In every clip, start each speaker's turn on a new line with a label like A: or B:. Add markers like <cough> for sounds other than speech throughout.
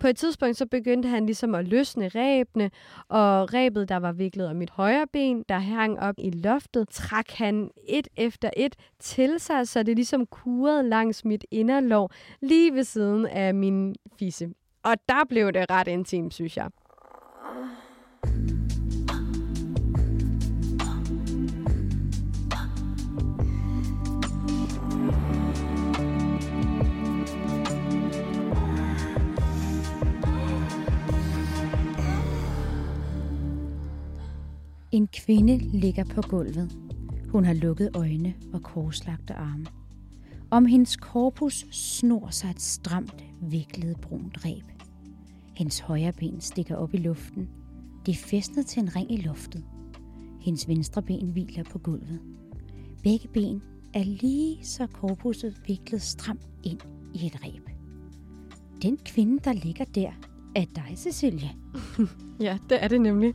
A: På et tidspunkt så begyndte han ligesom at løsne ræbene, og ræbet, der var viklet om mit højre ben, der hang op i loftet, trak han et efter et til sig, så det ligesom kurede langs mit inderlov, lige ved siden af min fisse. Og der blev det ret intimt, synes jeg.
B: En kvinde ligger på gulvet. Hun har lukket øjne og korslagte arme. Om hendes korpus snor sig et stramt, viklet brunt reb. Hendes højre ben stikker op i luften. Det er fæstnet til en ring i luftet. Hendes venstre ben hviler på gulvet. Begge ben er lige så korpuset viklet stramt ind i et reb. Den kvinde, der ligger der, er dig, Cecilie. <laughs>
A: Ja, det er det nemlig.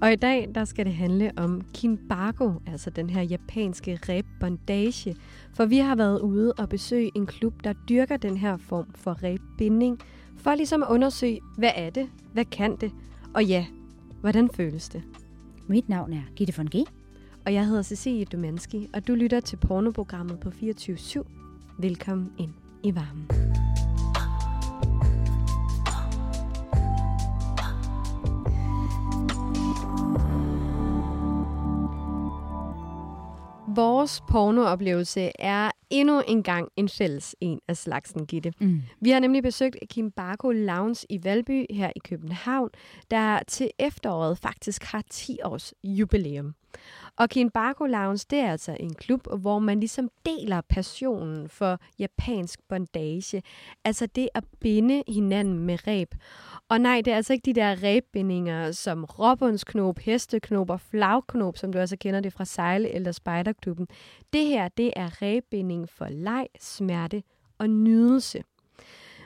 A: Og i dag, der skal det handle om kimbago, altså den her japanske rebbondage. For vi har været ude og besøge en klub, der dyrker den her form for rebbinding, for ligesom at undersøge, hvad er det, hvad kan det, og ja, hvordan føles det.
B: Mit navn er Gitte von G.
A: Og jeg hedder Cecilie Dumanski, og du lytter til pornoprogrammet på 24-7. Velkommen ind i varmen. Vores pornooplevelse er endnu en gang en fælles en af slagsen, Gitte.
B: Mm.
A: Vi har nemlig besøgt Kimbago Lounge i Valby her i København, der til efteråret faktisk har 10 års jubilæum. Og Kinbako Lounge, det er altså en klub, hvor man ligesom deler passionen for japansk bondage. Altså det at binde hinanden med ræb. Og nej, det er altså ikke de der ræbbindinger som råbundsknop, hesteknop og flagknop, som du altså kender det fra sejle- eller spejderklubben. Det her, det er ræbbinding for leg, smerte og nydelse.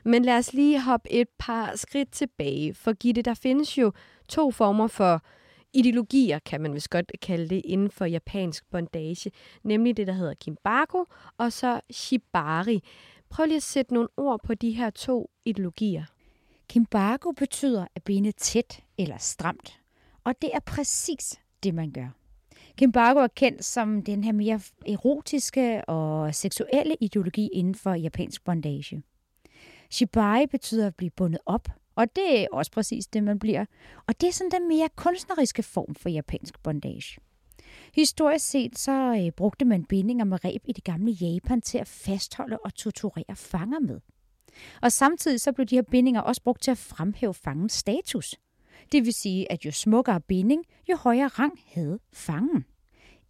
A: Men lad os lige hoppe et par skridt tilbage, for Gitte, der findes jo to former for ideologier, kan man vist godt kalde det, inden for japansk bondage, nemlig det, der hedder kimbago, og så shibari. Prøv lige at sætte nogle ord på de her to ideologier.
B: Kimbago betyder at binde tæt eller stramt, og det er præcis det, man gør. Kimbago er kendt som den her mere erotiske og seksuelle ideologi inden for japansk bondage. Shibari betyder at blive bundet op, og det er også præcis det, man bliver. Og det er sådan den mere kunstneriske form for japansk bondage. Historisk set så øh, brugte man bindinger med reb i det gamle Japan til at fastholde og torturere fanger med. Og samtidig så blev de her bindinger også brugt til at fremhæve fangens status. Det vil sige, at jo smukkere binding, jo højere rang havde fangen.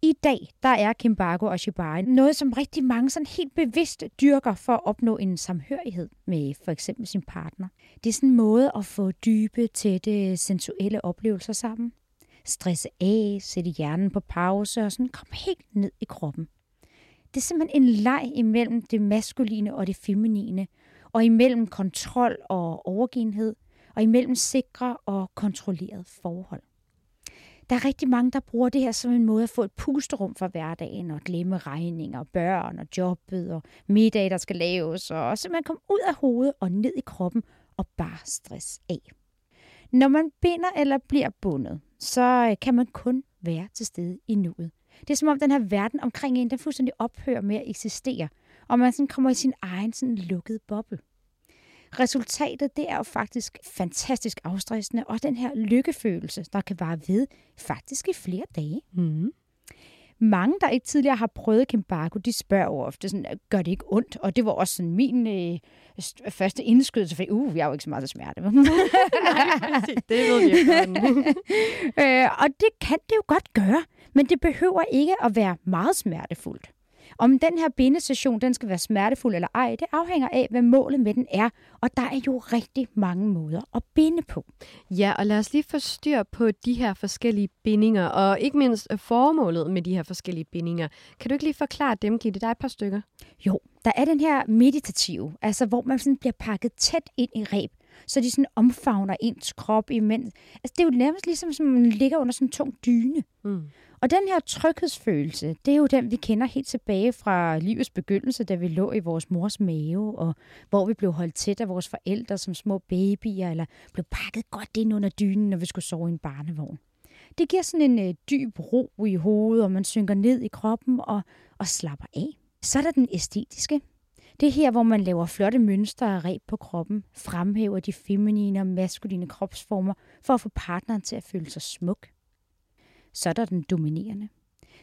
B: I dag, der er Kimbago og Shibari noget, som rigtig mange sådan helt bevidst dyrker for at opnå en samhørighed med for eksempel sin partner. Det er sådan en måde at få dybe, tætte, sensuelle oplevelser sammen. Stresse af, sætte hjernen på pause og sådan komme helt ned i kroppen. Det er simpelthen en leg imellem det maskuline og det feminine, og imellem kontrol og overgivenhed, og imellem sikre og kontrolleret forhold. Der er rigtig mange, der bruger det her som en måde at få et pusterum for hverdagen og glemme regninger, børn og jobbet og middag, der skal laves, og så man kommer ud af hovedet og ned i kroppen og bare stress af. Når man binder eller bliver bundet, så øh, kan man kun være til stede i nuet. Det er som om den her verden omkring en, den fuldstændig ophører med at eksistere, og man sådan kommer i sin egen sådan lukkede boble. Resultatet det er jo faktisk fantastisk afstressende, og den her lykkefølelse, der kan vare ved faktisk i flere dage.
A: Mm.
B: Mange, der ikke tidligere har prøvet Kimbago, de spørger jo ofte, sådan, gør det ikke ondt? Og det var også sådan min øh, første indskydelse, for uh, jeg er jo ikke så meget til smerte. <laughs>
A: Nej. Det ved vi ikke. <laughs>
B: øh, og det kan det jo godt gøre, men det behøver ikke at være meget smertefuldt. Om den her bindesession den skal være smertefuld eller ej, det afhænger af, hvad målet med den er. Og der er jo rigtig mange måder at binde på.
A: Ja, og lad os lige få styr på de her forskellige bindinger, og ikke mindst formålet med de her forskellige bindinger. Kan du ikke lige forklare dem, Gitte? Der er et par stykker.
B: Jo, der er den her meditative, altså hvor man sådan bliver pakket tæt ind i reb, så de sådan omfavner ens krop imens. Altså, det er jo nærmest ligesom, som man ligger under sådan en tung dyne.
A: Mm.
B: Og den her tryghedsfølelse, det er jo den, vi kender helt tilbage fra livets begyndelse, da vi lå i vores mors mave, og hvor vi blev holdt tæt af vores forældre som små babyer, eller blev pakket godt ind under dynen, når vi skulle sove i en barnevogn. Det giver sådan en øh, dyb ro i hovedet, og man synker ned i kroppen og, og slapper af. Så er der den æstetiske. Det er her, hvor man laver flotte mønstre og reb på kroppen, fremhæver de feminine og maskuline kropsformer for at få partneren til at føle sig smuk. Så er der den dominerende.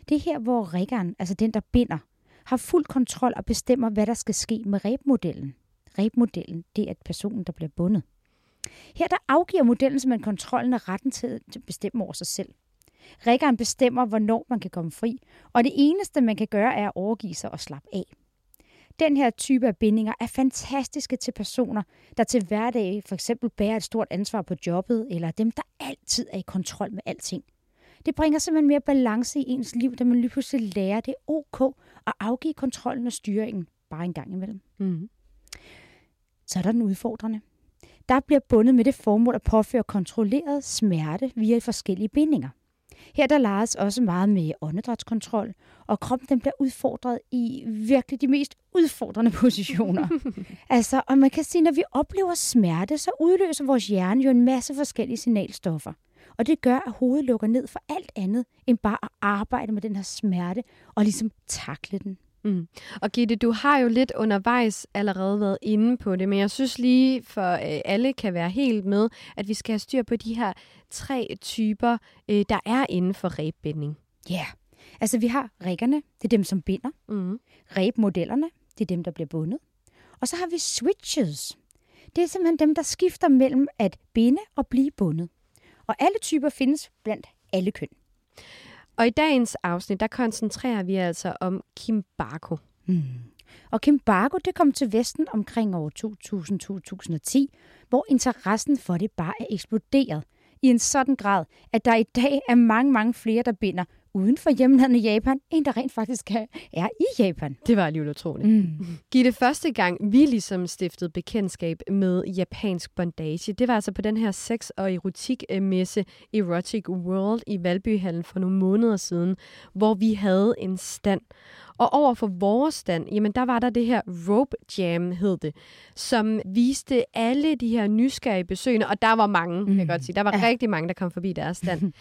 B: Det er her, hvor riggeren, altså den, der binder, har fuld kontrol og bestemmer, hvad der skal ske med rebmodellen. Rebmodellen, det er personen, der bliver bundet. Her der afgiver modellen simpelthen kontrollen og retten til at bestemme over sig selv. Riggeren bestemmer, hvornår man kan komme fri, og det eneste, man kan gøre, er at overgive sig og slappe af. Den her type af bindinger er fantastiske til personer, der til hverdag for eksempel bærer et stort ansvar på jobbet, eller dem, der altid er i kontrol med alting. Det bringer simpelthen mere balance i ens liv, da man lige pludselig lærer, det ok at afgive kontrollen og styringen bare en gang imellem.
A: Mm.
B: Så er der den udfordrende. Der bliver bundet med det formål at påføre kontrolleret smerte via forskellige bindinger. Her der leges også meget med åndedrætskontrol, og kroppen den bliver udfordret i virkelig de mest udfordrende <laughs> positioner. <laughs> altså, og man kan sige, når vi oplever smerte, så udløser vores hjerne jo en masse forskellige signalstoffer. Og det gør, at hovedet lukker ned for alt andet, end bare at arbejde med den her smerte og ligesom takle den.
A: Mm. Og Gitte, du har jo lidt undervejs allerede været inde på det, men jeg synes lige, for øh, alle kan være helt med, at vi skal have styr på de her tre typer, øh, der er inden for rebbinding.
B: Ja, yeah. altså vi har riggerne, det er dem, som binder.
A: Mm.
B: Rebmodellerne, det er dem, der bliver bundet. Og så har vi switches. Det er simpelthen dem, der skifter mellem at binde og blive bundet. Og alle typer findes blandt alle køn.
A: Og i dagens afsnit, der koncentrerer vi altså om Kimbarko.
B: Mm. Og Kimbarko, det kom til Vesten omkring år 2000-2010, hvor interessen for det bare er eksploderet i en sådan grad, at der i dag er mange, mange flere, der binder uden for hjemlandet Japan, end der rent faktisk er i Japan.
A: Det var alligevel utroligt.
B: Mm.
A: Giv det første gang, vi ligesom stiftede bekendtskab med japansk bondage, det var altså på den her sex- og erotikmesse Erotic World i Valbyhallen for nogle måneder siden, hvor vi havde en stand. Og over for vores stand, jamen der var der det her Rope Jam, hed det, som viste alle de her nysgerrige besøgende, og der var mange, mm. kan jeg godt sige. Der var ja. rigtig mange, der kom forbi deres stand.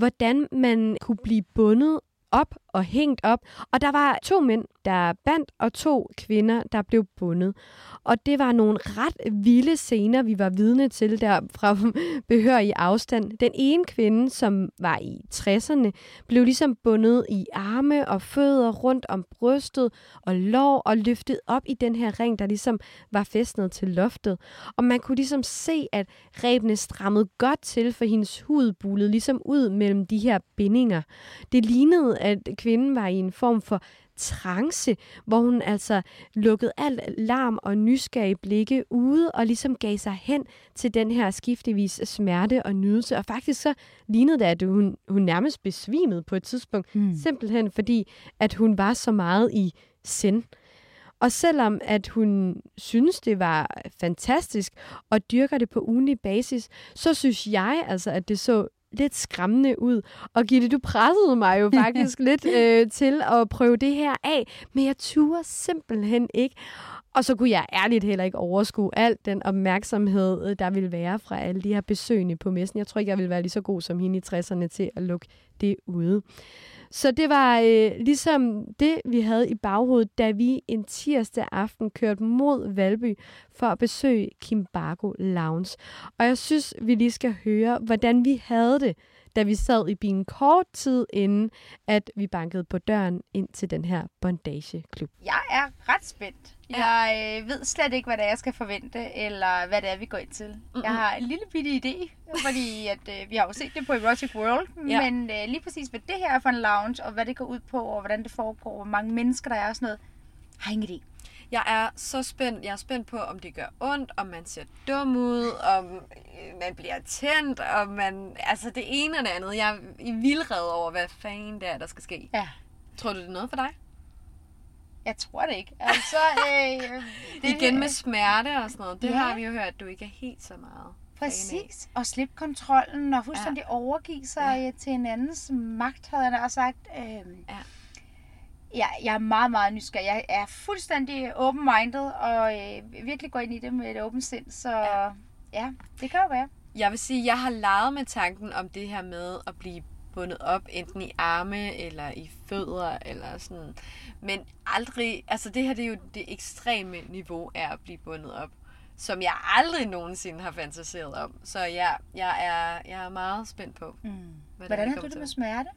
A: hvordan man kunne blive bundet op og hængt op. Og der var to mænd, der bandt, og to kvinder, der blev bundet. Og det var nogle ret vilde scener, vi var vidne til der fra <laughs> behørig afstand. Den ene kvinde, som var i 60'erne, blev ligesom bundet i arme og fødder rundt om brystet og lår og løftet op i den her ring, der ligesom var festnet til loftet. Og man kunne ligesom se, at rebene strammede godt til, for hendes hud bulede ligesom ud mellem de her bindinger. Det lignede, at kvinden var i en form for trance, hvor hun altså lukkede alt larm og nysgerrige blikke ude og ligesom gav sig hen til den her skiftevis smerte og nydelse. Og faktisk så lignede det, at hun, hun nærmest besvimede på et tidspunkt, mm. simpelthen fordi, at hun var så meget i sind. Og selvom at hun synes, det var fantastisk og dyrker det på ugenlig basis, så synes jeg altså, at det så lidt skræmmende ud. Og Gitte, du pressede mig jo <laughs> faktisk lidt øh, til at prøve det her af, men jeg turde simpelthen ikke. Og så kunne jeg ærligt heller ikke overskue alt den opmærksomhed, øh, der ville være fra alle de her besøgende på messen. Jeg tror ikke, jeg ville være lige så god som hende i 60'erne til at lukke det ude. Så det var øh, ligesom det, vi havde i baghovedet, da vi en tirsdag aften kørte mod Valby for at besøge Kimbargo Lounge. Og jeg synes, vi lige skal høre, hvordan vi havde det, da vi sad i bilen kort tid inden, at vi bankede på døren ind til den her bondageklub.
C: Jeg er ret spændt. Ja. Jeg øh, ved slet ikke, hvad det er, jeg skal forvente, eller hvad det er, vi går ind til. Mm-hmm. Jeg har en lille bitte idé, fordi at, øh, vi har jo set det på Erotic World, ja. men øh, lige præcis hvad det her er for en lounge, og hvad det går ud på, og hvordan det foregår, hvor mange mennesker der er og sådan noget, har ingen idé.
A: Jeg er så spændt. Jeg er spændt på, om det gør ondt, om man ser dum ud, om øh, man bliver tændt, om man... Altså det ene og det andet. Jeg er i vildred over, hvad fanden det er, der skal ske.
C: Ja.
A: Tror du, det er noget for dig?
C: Jeg tror det ikke. Altså, øh,
A: det, <laughs> Igen med smerte og sådan noget. Det
C: Ja.
A: har vi jo hørt, at du ikke er helt så meget.
C: Præcis. Og slippe kontrollen og fuldstændig ja. overgive sig ja. til en andens magt, havde jeg sagt. Øhm,
A: Ja.
C: Ja, jeg er meget, meget nysgerrig. Jeg er fuldstændig open-minded og øh, virkelig går ind i det med et åbent sind. Så ja.
A: Ja.
C: det kan jo være.
A: Jeg vil sige, jeg har leget med tanken om det her med at blive bundet op, enten i arme eller i fødder, eller sådan. Men aldrig, altså det her det er jo det ekstreme niveau af at blive bundet op, som jeg aldrig nogensinde har fantaseret om. Så jeg, jeg, er, jeg er meget spændt på,
C: Mm.
A: hvad
C: Hvordan har du det med smerte?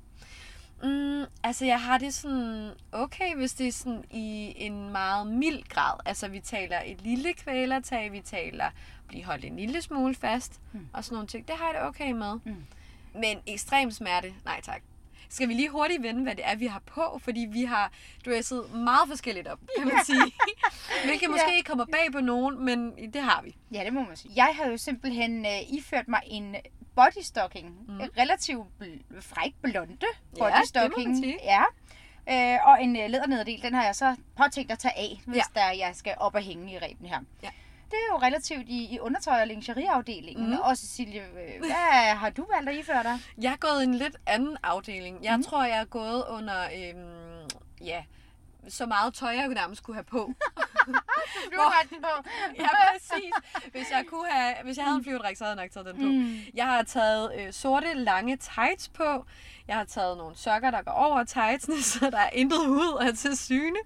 A: Mm, altså, jeg har det sådan okay, hvis det er sådan i en meget mild grad. Altså, vi taler et lille kvælertag, vi taler blive holdt en lille smule fast,
C: Mm.
A: og sådan nogle ting. Det har jeg det okay med.
C: Mm.
A: Men ekstrem smerte, nej tak. Skal vi lige hurtigt vende, hvad det er, vi har på? Fordi vi har dresset meget forskelligt op, kan man sige. <laughs> Hvilket måske
C: Ja.
A: ikke kommer bag på nogen, men det har vi.
C: Ja, det må man sige. Jeg havde jo simpelthen øh, iført mig en bodystocking. Mm. Relativt bl- fræk blonde
A: Ja,
C: bodystocking.
A: det man sige.
C: Ja. Øh, og en øh, ledernederdel, den har jeg så påtænkt at tage af, hvis
A: Ja.
C: der jeg skal op og hænge i reben her.
A: Ja.
C: Det er jo relativt i, i undertøj- og lingerieafdelingen. Mm. Og Cecilie, øh, <laughs> hvad har du valgt at iføre dig?
A: Jeg er gået i en lidt anden afdeling. Jeg mm. tror, jeg er gået under, øhm, ja, så meget tøj, jeg nærmest kunne have på. <laughs>
C: Flyverdragten på. <laughs>
A: ja, præcis. Hvis jeg, kunne have, hvis jeg havde en flyverdræk, så havde jeg nok taget den på.
C: Mm.
A: Jeg har taget øh, sorte, lange tights på. Jeg har taget nogle sokker, der går over tightsene, <laughs> så der er intet hud er til syne.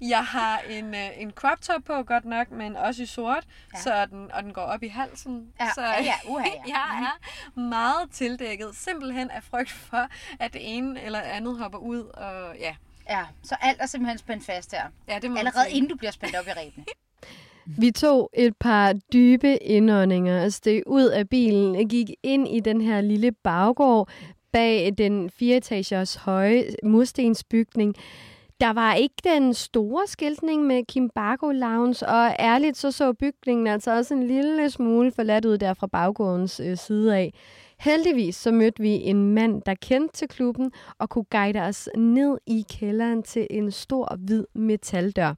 A: Jeg har en, øh, en crop top på, godt nok, men også i sort,
C: Ja.
A: så den, og den går op i halsen.
C: Ja,
A: så,
C: ja, ja, uha, ja.
A: jeg er meget tildækket, simpelthen af frygt for, at det ene eller andet hopper ud. Og, ja.
C: Ja, så alt er simpelthen spændt fast her.
A: Ja, det må
C: Allerede inden du bliver spændt op i rebene. <laughs>
A: Vi tog et par dybe indåndinger, steg ud af bilen, gik ind i den her lille baggård bag den fireetagers høje murstensbygning. Der var ikke den store skiltning med Kimbago Lounge, og ærligt så så bygningen altså også en lille smule forladt ud der fra baggårdens øh, side af. Heldigvis så mødte vi en mand, der kendte til klubben og kunne guide os ned i kælderen til en stor hvid metaldør.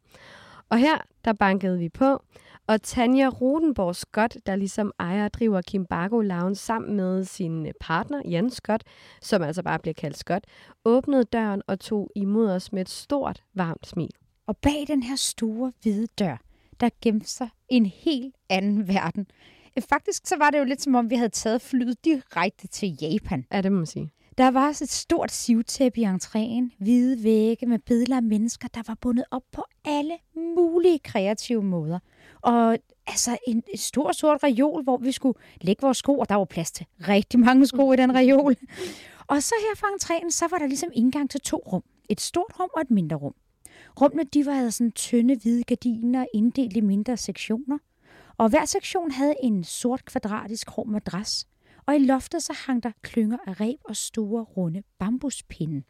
A: Og her, der bankede vi på, og Tanja Rodenborg Scott, der ligesom ejer og driver Kimbago Lounge sammen med sin partner, Jan Scott, som altså bare bliver kaldt Scott, åbnede døren og tog imod os med et stort, varmt smil.
B: Og bag den her store hvide dør, der gemte sig en helt anden verden. Øh, Faktisk så var det jo lidt som om, vi havde taget flyet direkte til Japan.
A: Ja, det må man sige.
B: Der var også et stort sivtæppe i entréen, hvide vægge med billeder af mennesker, der var bundet op på alle mulige kreative måder. Og altså en, stor sort reol, hvor vi skulle lægge vores sko, og der var plads til rigtig mange sko i den reol. Og så her fra entréen, så var der ligesom indgang til to rum. Et stort rum og et mindre rum. Rummene, de var altså sådan tynde hvide gardiner, inddelt i mindre sektioner. Og hver sektion havde en sort kvadratisk hård madras. Og i loftet så hang der klynger af reb og store, runde bambuspinde.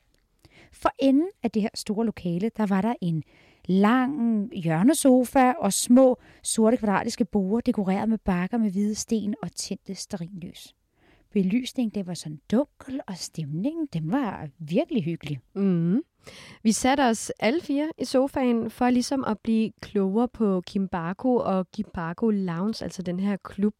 B: For enden af det her store lokale, der var der en lang hjørnesofa og små sorte kvadratiske borde, dekoreret med bakker med hvide sten og tændte sterinlys belysning, det var sådan dunkel, og stemningen, den var virkelig hyggelig.
A: Mm. Vi satte os alle fire i sofaen for ligesom at blive klogere på Kimbako og Kimbako Lounge, altså den her klub.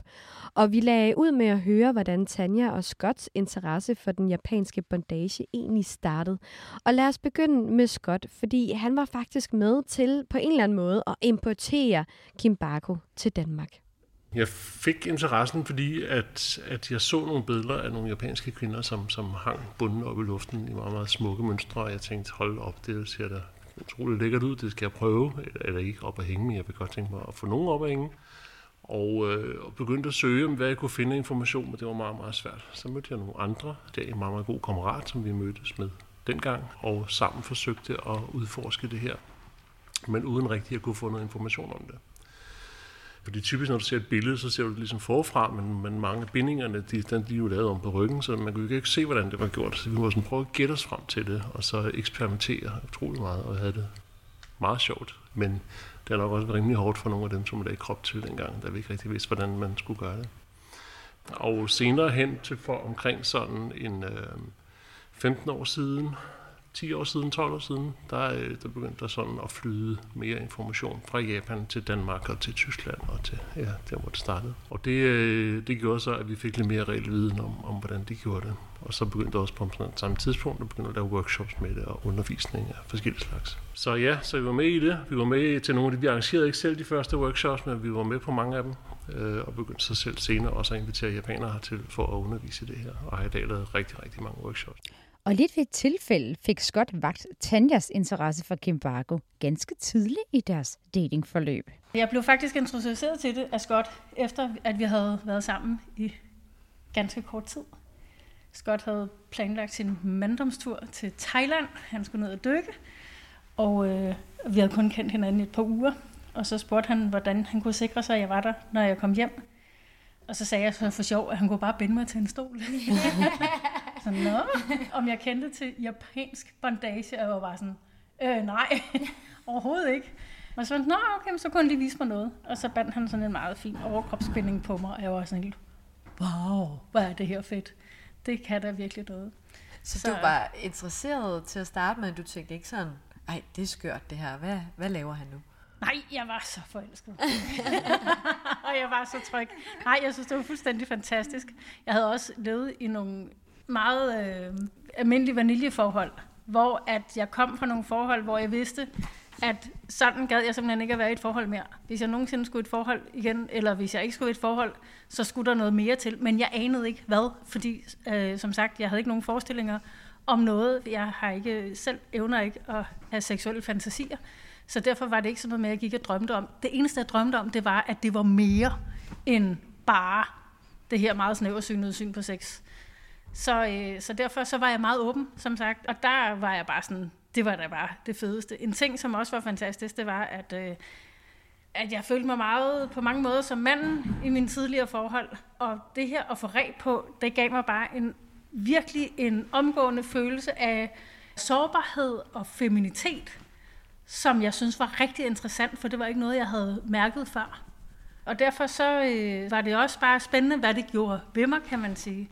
A: Og vi lagde ud med at høre, hvordan Tanja og Scotts interesse for den japanske bondage egentlig startede. Og lad os begynde med Scott, fordi han var faktisk med til på en eller anden måde at importere Kimbako til Danmark.
D: Jeg fik interessen, fordi at, at jeg så nogle billeder af nogle japanske kvinder, som, som hang bunden op i luften i meget, meget smukke mønstre, og jeg tænkte, hold op, det ser da utroligt lækkert ud, det skal jeg prøve, eller ikke op at hænge, men jeg vil godt tænke mig at få nogen op at hænge. Og, øh, og begyndte at søge om, hvad jeg kunne finde information, men det var meget, meget svært. Så mødte jeg nogle andre, der er en meget, meget god kammerat, som vi mødtes med dengang, og sammen forsøgte at udforske det her, men uden rigtig at kunne få noget information om det. Fordi typisk, når du ser et billede, så ser du det ligesom forfra, men, men mange af bindingerne, de, de er jo lavet om på ryggen, så man kunne ikke se, hvordan det var gjort. Så vi må sådan prøve at gætte os frem til det, og så eksperimentere utrolig meget, og jeg havde det meget sjovt. Men det har nok også været rimelig hårdt for nogle af dem, som lagde krop til dengang, da vi ikke rigtig vidste, hvordan man skulle gøre det. Og senere hen til for omkring sådan en øh, 15 år siden, 10 år siden, 12 år siden, der, øh, der begyndte der sådan at flyde mere information fra Japan til Danmark og til Tyskland og til ja, der, hvor det startede. Og det, øh, det gjorde så, at vi fik lidt mere reel viden om, om, hvordan de gjorde det. Og så begyndte også på sådan samme tidspunkt at begynde at lave workshops med det og undervisning af forskellige slags. Så ja, så vi var med i det. Vi var med til nogle af de, vi arrangerede ikke selv de første workshops, men vi var med på mange af dem. Øh, og begyndte så selv senere også at invitere japanere hertil for at undervise i det her. Og har i dag lavet rigtig, rigtig mange workshops.
B: Og lidt ved et tilfælde fik Scott vagt Tanjas interesse for Kimbago ganske tidligt i deres datingforløb.
E: Jeg blev faktisk introduceret til det af Scott, efter at vi havde været sammen i ganske kort tid. Scott havde planlagt sin manddomstur til Thailand. Han skulle ned og dykke, og øh, vi havde kun kendt hinanden i et par uger. Og så spurgte han, hvordan han kunne sikre sig, at jeg var der, når jeg kom hjem. Og så sagde jeg så for sjov, at han kunne bare binde mig til en stol. <laughs> så nå, om jeg kendte til japansk bondage, og jeg var bare sådan, øh, nej, <laughs> overhovedet ikke. Og så var nå, okay, så kunne han lige vise mig noget. Og så bandt han sådan en meget fin overkropsbinding på mig, og jeg var sådan helt, wow, hvor er det her fedt. Det kan da virkelig noget.
F: Så, så du var interesseret til at starte med, du tænkte ikke sådan, ej, det er skørt det her, hvad, hvad laver han nu?
E: Nej, jeg var så forelsket. <laughs> og jeg var så tryg. Nej, jeg synes, det var fuldstændig fantastisk. Jeg havde også levet i nogle meget øh, almindelige vaniljeforhold, hvor at jeg kom fra nogle forhold, hvor jeg vidste, at sådan gad jeg simpelthen ikke at være i et forhold mere. Hvis jeg nogensinde skulle i et forhold igen, eller hvis jeg ikke skulle i et forhold, så skulle der noget mere til. Men jeg anede ikke hvad, fordi øh, som sagt, jeg havde ikke nogen forestillinger om noget. Jeg har ikke selv evner ikke at have seksuelle fantasier. Så derfor var det ikke sådan noget med, at jeg gik og drømte om. Det eneste, jeg drømte om, det var, at det var mere end bare det her meget snæversynede syn på sex. Så, øh, så derfor så var jeg meget åben, som sagt. Og der var jeg bare sådan, det var da bare det fedeste. En ting, som også var fantastisk, det var, at, øh, at jeg følte mig meget på mange måder som manden i mine tidligere forhold. Og det her at få reg på, det gav mig bare en virkelig en omgående følelse af sårbarhed og feminitet, som jeg synes var rigtig interessant, for det var ikke noget, jeg havde mærket før. Og derfor så øh, var det også bare spændende, hvad det gjorde ved mig, kan man sige.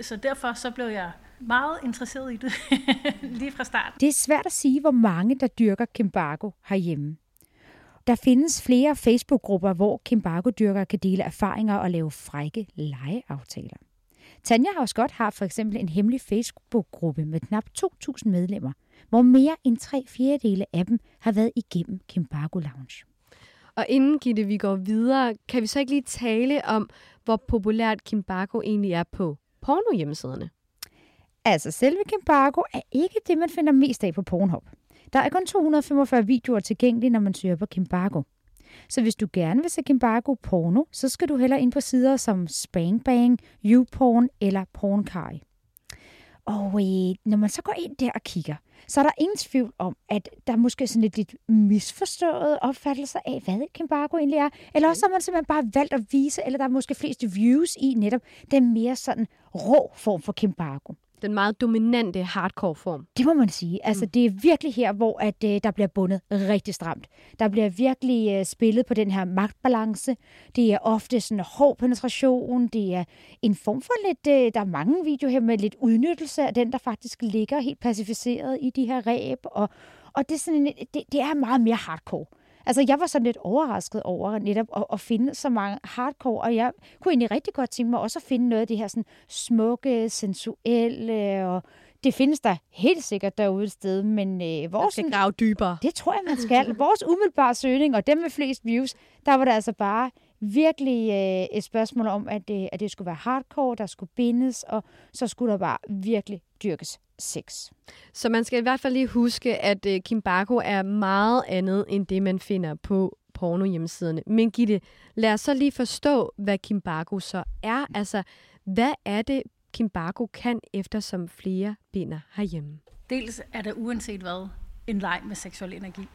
E: Så derfor så blev jeg meget interesseret i det <laughs> lige fra start.
B: Det er svært at sige, hvor mange, der dyrker Kimbago herhjemme. Der findes flere Facebook-grupper, hvor Kimbago-dyrkere kan dele erfaringer og lave frække legeaftaler. Tanja Havsgott har for eksempel en hemmelig Facebook-gruppe med knap 2.000 medlemmer, hvor mere end tre fjerdedele af dem har været igennem Kimbago Lounge.
A: Og inden Gitte, vi går videre, kan vi så ikke lige tale om, hvor populært Kimbago egentlig er på porno-hjemmesiderne?
B: Altså, selve Kimbago er ikke det, man finder mest af på Pornhub. Der er kun 245 videoer tilgængelige, når man søger på Kimbargo. Så hvis du gerne vil se Kimbargo porno, så skal du heller ind på sider som Spangbang, YouPorn eller Pornkai. Og øh, når man så går ind der og kigger, så er der ingen tvivl om, at der er måske sådan lidt, lidt misforstået opfattelse af, hvad Kimbago egentlig er. Eller også har man simpelthen bare valgt at vise, eller der er måske flest views i netop den mere sådan rå form for Kimbago
A: den meget dominante hardcore form.
B: Det må man sige. Altså, mm. det er virkelig her, hvor at, øh, der bliver bundet rigtig stramt. Der bliver virkelig øh, spillet på den her magtbalance. Det er ofte sådan hård penetration. Det er en form for lidt... Øh, der er mange videoer her med lidt udnyttelse af den, der faktisk ligger helt pacificeret i de her ræb. Og, og det, er sådan en, det, det er meget mere hardcore. Altså, jeg var sådan lidt overrasket over netop at, at finde så mange hardcore, og jeg kunne egentlig rigtig godt tænke mig også at finde noget af det her sådan smukke, sensuelle, og det findes der helt sikkert derude et sted, men øh, vores...
A: skal grave dybere.
B: Det tror jeg, man skal. <laughs> vores umiddelbare søgning, og dem med flest views, der var det altså bare virkelig øh, et spørgsmål om, at, øh, at det skulle være hardcore, der skulle bindes, og så skulle der bare virkelig dyrkes sex.
A: Så man skal i hvert fald lige huske, at uh, Kimbago er meget andet end det, man finder på porno hjemmesiderne. Men Gitte, lad os så lige forstå, hvad Kimbago så er. Altså, hvad er det, Kimbago kan, eftersom flere binder herhjemme?
E: Dels er det uanset hvad en leg med seksuel energi.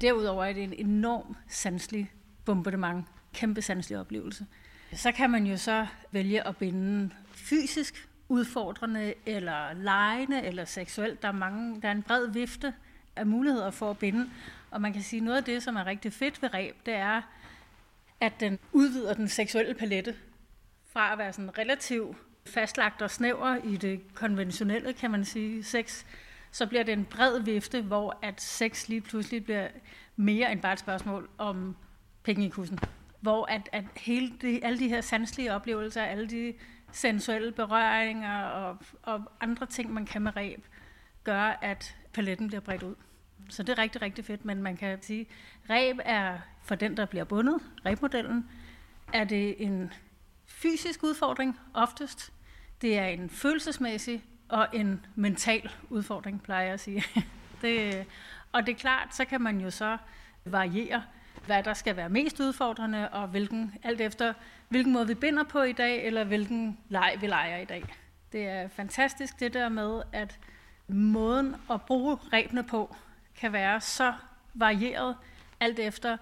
E: Derudover er det en enorm sanselig bombardement, kæmpe sanselig oplevelse. Så kan man jo så vælge at binde fysisk udfordrende, eller lejende, eller seksuelt. Der er, mange, der er en bred vifte af muligheder for at binde. Og man kan sige, noget af det, som er rigtig fedt ved ræb, det er, at den udvider den seksuelle palette fra at være sådan relativt fastlagt og snæver i det konventionelle, kan man sige, sex, så bliver det en bred vifte, hvor at sex lige pludselig bliver mere end bare et spørgsmål om penge i kussen. Hvor at, at hele det, alle de her sanselige oplevelser, alle de sensuelle berøringer og, og andre ting, man kan med ræb, gør, at paletten bliver bredt ud. Så det er rigtig, rigtig fedt, men man kan sige, ræb er for den, der bliver bundet, ræbmodellen, er det en fysisk udfordring oftest. Det er en følelsesmæssig og en mental udfordring, plejer jeg at sige. <laughs> det, og det er klart, så kan man jo så variere, hvad der skal være mest udfordrende, og hvilken, alt efter hvilken måde vi binder på i dag, eller hvilken leg vi leger i dag. Det er fantastisk det der med, at måden at bruge rebene på kan være så varieret, alt efter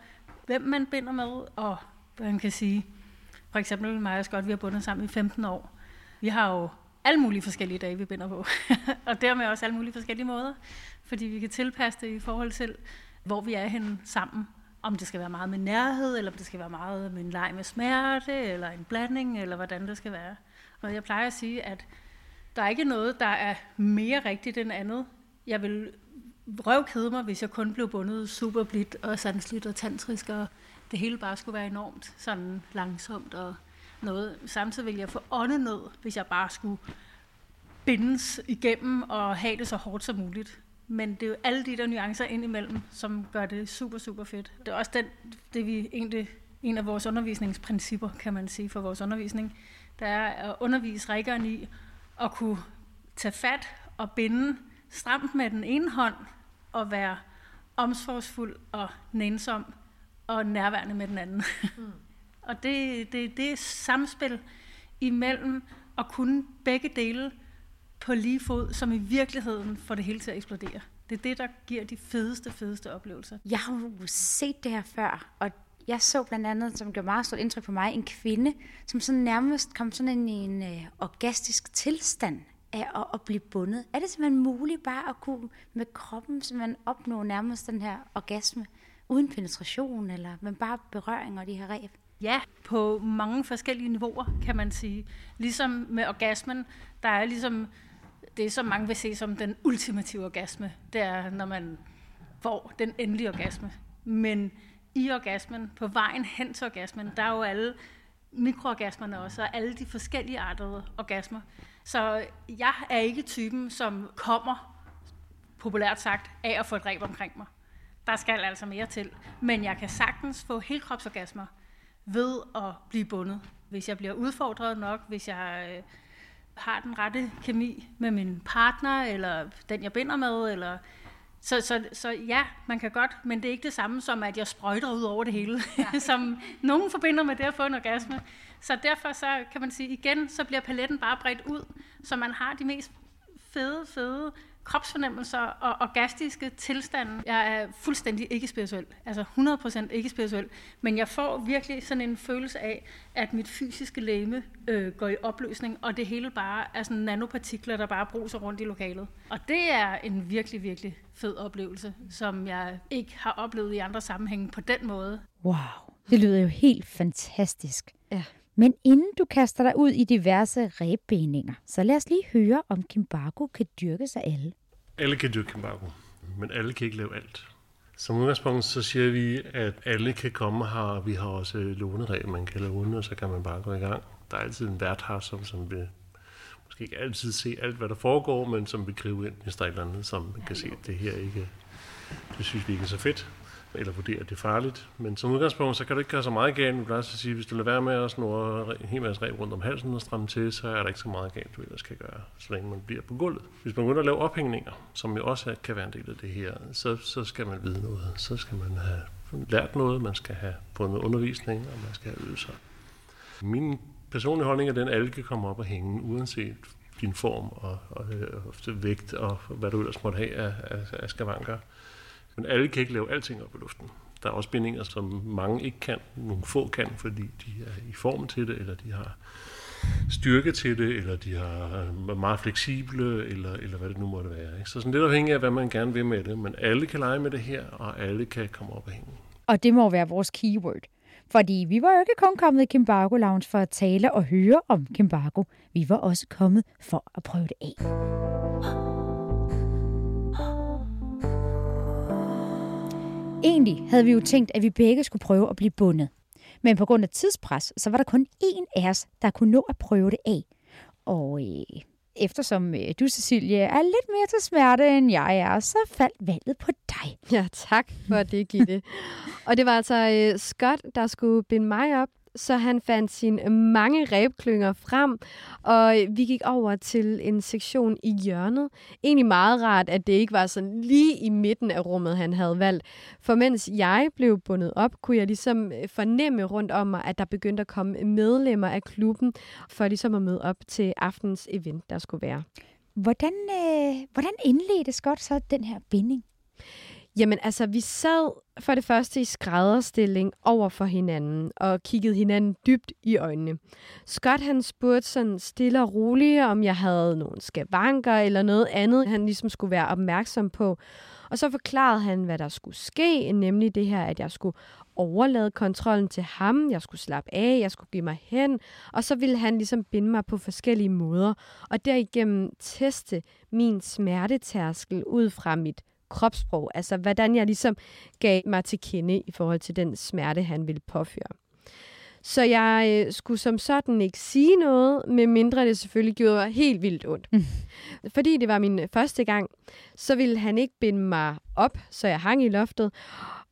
E: hvem man binder med, og hvad man kan sige. For eksempel mig og Scott, vi har bundet sammen i 15 år. Vi har jo alle mulige forskellige dage, vi binder på. <laughs> og dermed også alle mulige forskellige måder. Fordi vi kan tilpasse det i forhold til, hvor vi er henne sammen. Om det skal være meget med nærhed, eller om det skal være meget med en leg med smerte, eller en blanding, eller hvordan det skal være. Og jeg plejer at sige, at der er ikke noget, der er mere rigtigt end andet. Jeg vil røvkede mig, hvis jeg kun blev bundet super blidt og sandsligt og tantrisk, og det hele bare skulle være enormt sådan langsomt og noget. Samtidig ville jeg få åndenød, hvis jeg bare skulle bindes igennem og have det så hårdt som muligt. Men det er jo alle de der nuancer indimellem, som gør det super, super fedt. Det er også den, det vi egentlig, en af vores undervisningsprincipper, kan man sige, for vores undervisning, der er at undervise rækkeren i at kunne tage fat og binde stramt med den ene hånd, og være omsorgsfuld og nænsom og nærværende med den anden. Mm. <laughs> og det, det, det er samspil imellem at kunne begge dele på lige fod, som i virkeligheden får det hele til at eksplodere. Det er det, der giver de fedeste, fedeste oplevelser.
B: Jeg har jo set det her før, og jeg så blandt andet, som gjorde meget stort indtryk på mig, en kvinde, som sådan nærmest kom sådan ind i en øh, orgastisk tilstand af at, at blive bundet. Er det simpelthen muligt bare at kunne med kroppen simpelthen opnå nærmest den her orgasme, uden penetration, eller men bare berøring og de her ræb?
E: Ja, på mange forskellige niveauer, kan man sige. Ligesom med orgasmen, der er ligesom det, som mange vil se som den ultimative orgasme. Det er, når man får den endelige orgasme. Men i orgasmen, på vejen hen til orgasmen, der er jo alle mikroorgasmerne også, og alle de forskellige artede orgasmer. Så jeg er ikke typen, som kommer, populært sagt, af at få et ræb omkring mig. Der skal altså mere til. Men jeg kan sagtens få helkropsorgasmer ved at blive bundet. Hvis jeg bliver udfordret nok, hvis jeg øh, har den rette kemi med min partner, eller den jeg binder med, eller så, så, så ja, man kan godt, men det er ikke det samme som, at jeg sprøjter ud over det hele, ja. <laughs> som nogen forbinder med det at få en orgasme. Så derfor så kan man sige, igen, så bliver paletten bare bredt ud, så man har de mest fede, fede kropsfornemmelser og orgastiske tilstande. Jeg er fuldstændig ikke spirituel, altså 100% ikke spirituel, men jeg får virkelig sådan en følelse af, at mit fysiske læme øh, går i opløsning, og det hele bare er sådan nanopartikler, der bare bruser rundt i lokalet. Og det er en virkelig, virkelig fed oplevelse, som jeg ikke har oplevet i andre sammenhænge på den måde.
B: Wow, det lyder jo helt fantastisk.
A: Ja.
B: Men inden du kaster dig ud i diverse rebbeninger, så lad os lige høre, om Kimbaku kan dyrkes af alle.
D: Alle kan dyrke Kimbaku, men alle kan ikke lave alt. Som udgangspunkt så siger vi, at alle kan komme her. Vi har også øh, låneregler, man kan låne, og så kan man bare gå i gang. Der er altid en vært her, som, som vil måske ikke altid se alt, hvad der foregår, men som vil gribe ind, hvis der er et eller andet, som man kan se, at det her ikke, det synes vi ikke er så fedt eller vurdere, at det er farligt. Men som udgangspunkt, så kan du ikke gøre så meget galt. Du plejer at sige, hvis du lader være med at snurre en hel masse reb rundt om halsen og stramme til, så er der ikke så meget galt, du ellers kan gøre, så længe man bliver på gulvet. Hvis man begynder at lave ophængninger, som jo også kan være en del af det her, så, så skal man vide noget. Så skal man have lært noget, man skal have fået noget undervisning, og man skal have øvet sig. Min personlige holdning er den, at alle kan komme op og hænge, uanset din form og, og, og vægt og hvad du ellers måtte have af, af, af skavanker. Men alle kan ikke lave alting op i luften. Der er også bindinger, som mange ikke kan, nogle få kan, fordi de er i form til det, eller de har styrke til det, eller de har øh, meget fleksible, eller, eller hvad det nu måtte være. Ikke? Så sådan lidt afhængig af, hvad man gerne vil med det. Men alle kan lege med det her, og alle kan komme op og hænge.
B: Og det må være vores keyword. Fordi vi var jo ikke kun kommet i Kimbargo Lounge for at tale og høre om Kimbargo. Vi var også kommet for at prøve det af. Egentlig havde vi jo tænkt, at vi begge skulle prøve at blive bundet. Men på grund af tidspres, så var der kun én af os, der kunne nå at prøve det af. Og øh, eftersom øh, du, Cecilie, er lidt mere til smerte, end jeg er, så faldt valget på dig.
A: Ja, tak for det, Gitte. <laughs> og det var altså øh, Scott, der skulle binde mig op, så han fandt sine mange ræbklynger frem, og vi gik over til en sektion i hjørnet. Egentlig meget rart, at det ikke var sådan lige i midten af rummet, han havde valgt. For mens jeg blev bundet op, kunne jeg ligesom øh, fornemme rundt om mig, at der begyndte at komme medlemmer af klubben, for ligesom at møde op til aftens event, der skulle være.
B: Hvordan, øh, hvordan indledte Scott så den her binding?
A: Jamen altså, vi sad for det første i skrædderstilling over for hinanden og kiggede hinanden dybt i øjnene. Scott han spurgte sådan stille og roligt, om jeg havde nogle skavanker eller noget andet, han ligesom skulle være opmærksom på. Og så forklarede han, hvad der skulle ske, nemlig det her, at jeg skulle overlade kontrollen til ham, jeg skulle slappe af, jeg skulle give mig hen, og så ville han ligesom binde mig på forskellige måder, og derigennem teste min smertetærskel ud fra mit kropssprog, altså hvordan jeg ligesom gav mig til kende i forhold til den smerte, han ville påføre. Så jeg øh, skulle som sådan ikke sige noget, med mindre det selvfølgelig gjorde helt vildt ondt. Mm. Fordi det var min første gang, så ville han ikke binde mig op, så jeg hang i loftet.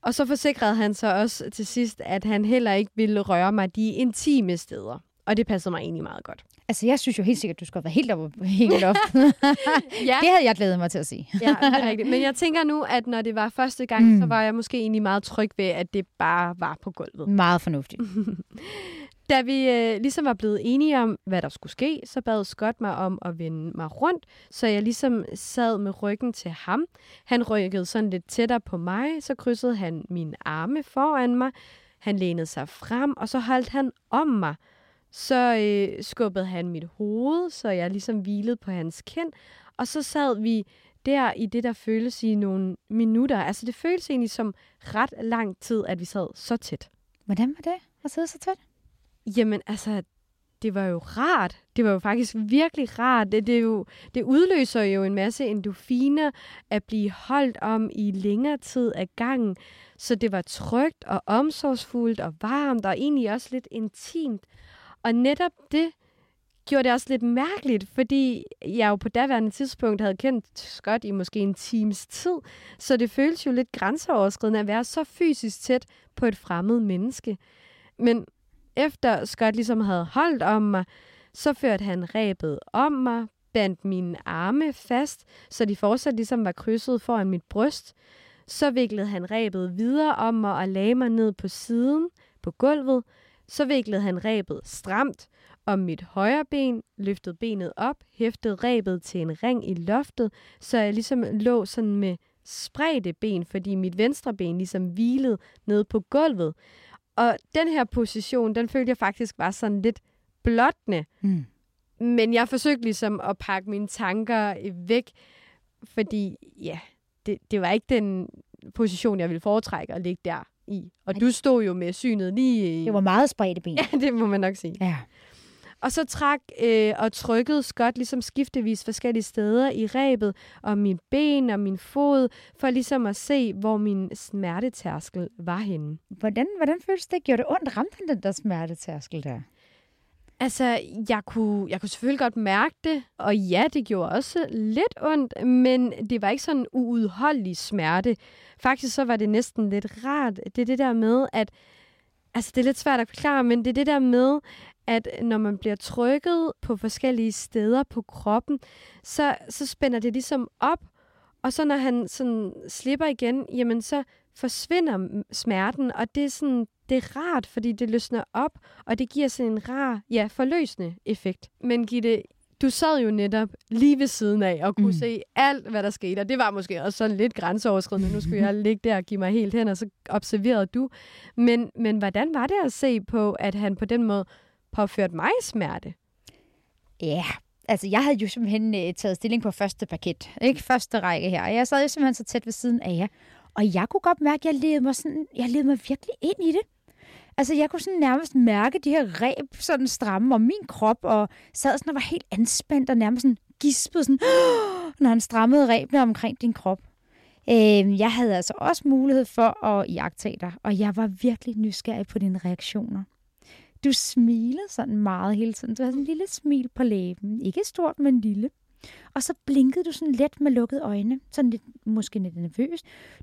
A: Og så forsikrede han så også til sidst, at han heller ikke ville røre mig de intime steder. Og det passede mig egentlig meget godt.
B: Altså, jeg synes jo helt sikkert, at du skulle have været helt oppe helt op. <laughs> <laughs> ja. Det havde jeg glædet mig til at sige.
A: ja, det er rigtigt. Men jeg tænker nu, at når det var første gang, mm. så var jeg måske egentlig meget tryg ved, at det bare var på gulvet.
B: Meget fornuftigt. <laughs>
A: Da vi øh, ligesom var blevet enige om, hvad der skulle ske, så bad Scott mig om at vende mig rundt, så jeg ligesom sad med ryggen til ham. Han rykkede sådan lidt tættere på mig, så krydsede han mine arme foran mig. Han lænede sig frem, og så holdt han om mig så øh, skubbede han mit hoved, så jeg ligesom hvilede på hans kind. Og så sad vi der i det, der føles i nogle minutter. Altså det føles egentlig som ret lang tid, at vi sad så tæt.
B: Hvordan var det at sidde så tæt?
A: Jamen altså, det var jo rart. Det var jo faktisk virkelig rart. Det, det, jo, det udløser jo en masse endorfiner at blive holdt om i længere tid af gangen. Så det var trygt og omsorgsfuldt og varmt og egentlig også lidt intimt. Og netop det gjorde det også lidt mærkeligt, fordi jeg jo på daværende tidspunkt havde kendt Scott i måske en times tid, så det føltes jo lidt grænseoverskridende at være så fysisk tæt på et fremmed menneske. Men efter Scott ligesom havde holdt om mig, så førte han rebet om mig, bandt mine arme fast, så de fortsat ligesom var krydset foran mit bryst. Så viklede han rebet videre om mig og lagde mig ned på siden på gulvet, så viklede han rebet stramt om mit højre ben, løftede benet op, hæftede rebet til en ring i loftet, så jeg ligesom lå sådan med spredte ben, fordi mit venstre ben ligesom hvilede ned på gulvet. Og den her position, den følte jeg faktisk var sådan lidt blottende. Mm. Men jeg forsøgte ligesom at pakke mine tanker væk, fordi ja, det, det var ikke den position, jeg ville foretrække at ligge der i. Og du stod jo med synet lige...
B: I... Det var meget spredte ben. <laughs>
A: Ja, det må man nok sige.
B: Ja.
A: Og så trak øh, og trykkede Scott ligesom skiftevis forskellige steder i rebet, og min ben og min fod, for ligesom at se, hvor min smertetærskel var henne.
B: Hvordan, hvordan føltes det? Gjorde det ondt? Ramte den der smertetærskel der?
A: Altså, jeg kunne, jeg kunne selvfølgelig godt mærke det, og ja, det gjorde også lidt ondt, men det var ikke sådan en uudholdelig smerte. Faktisk så var det næsten lidt rart. Det er det der med, at altså det er lidt svært at forklare, men det er det der med, at når man bliver trykket på forskellige steder på kroppen, så, så spænder det ligesom op, og så når han sådan slipper igen, jamen så forsvinder smerten, og det er sådan, det er rart, fordi det løsner op, og det giver sådan en rar, ja, forløsende effekt. Men Gitte, du sad jo netop lige ved siden af og kunne mm. se alt, hvad der skete, og det var måske også sådan lidt grænseoverskridende. Nu skulle jeg ligge der og give mig helt hen, og så observerede du. Men, men hvordan var det at se på, at han på den måde påførte mig smerte?
B: Ja, altså jeg havde jo simpelthen uh, taget stilling på første paket, ikke første række her. Jeg sad jo simpelthen så tæt ved siden af jer, og jeg kunne godt mærke, at jeg levede mig, sådan, jeg levede mig virkelig ind i det. Altså, jeg kunne sådan nærmest mærke de her reb sådan stramme om min krop, og sad sådan og var helt anspændt og nærmest sådan gispet, sådan, <gasps> når han strammede rebene omkring din krop. Øh, jeg havde altså også mulighed for at iagtage dig, og jeg var virkelig nysgerrig på dine reaktioner. Du smilede sådan meget hele tiden. Du havde sådan en lille smil på læben. Ikke stort, men lille. Og så blinkede du sådan let med lukkede øjne. Sådan lidt, måske lidt nervøs.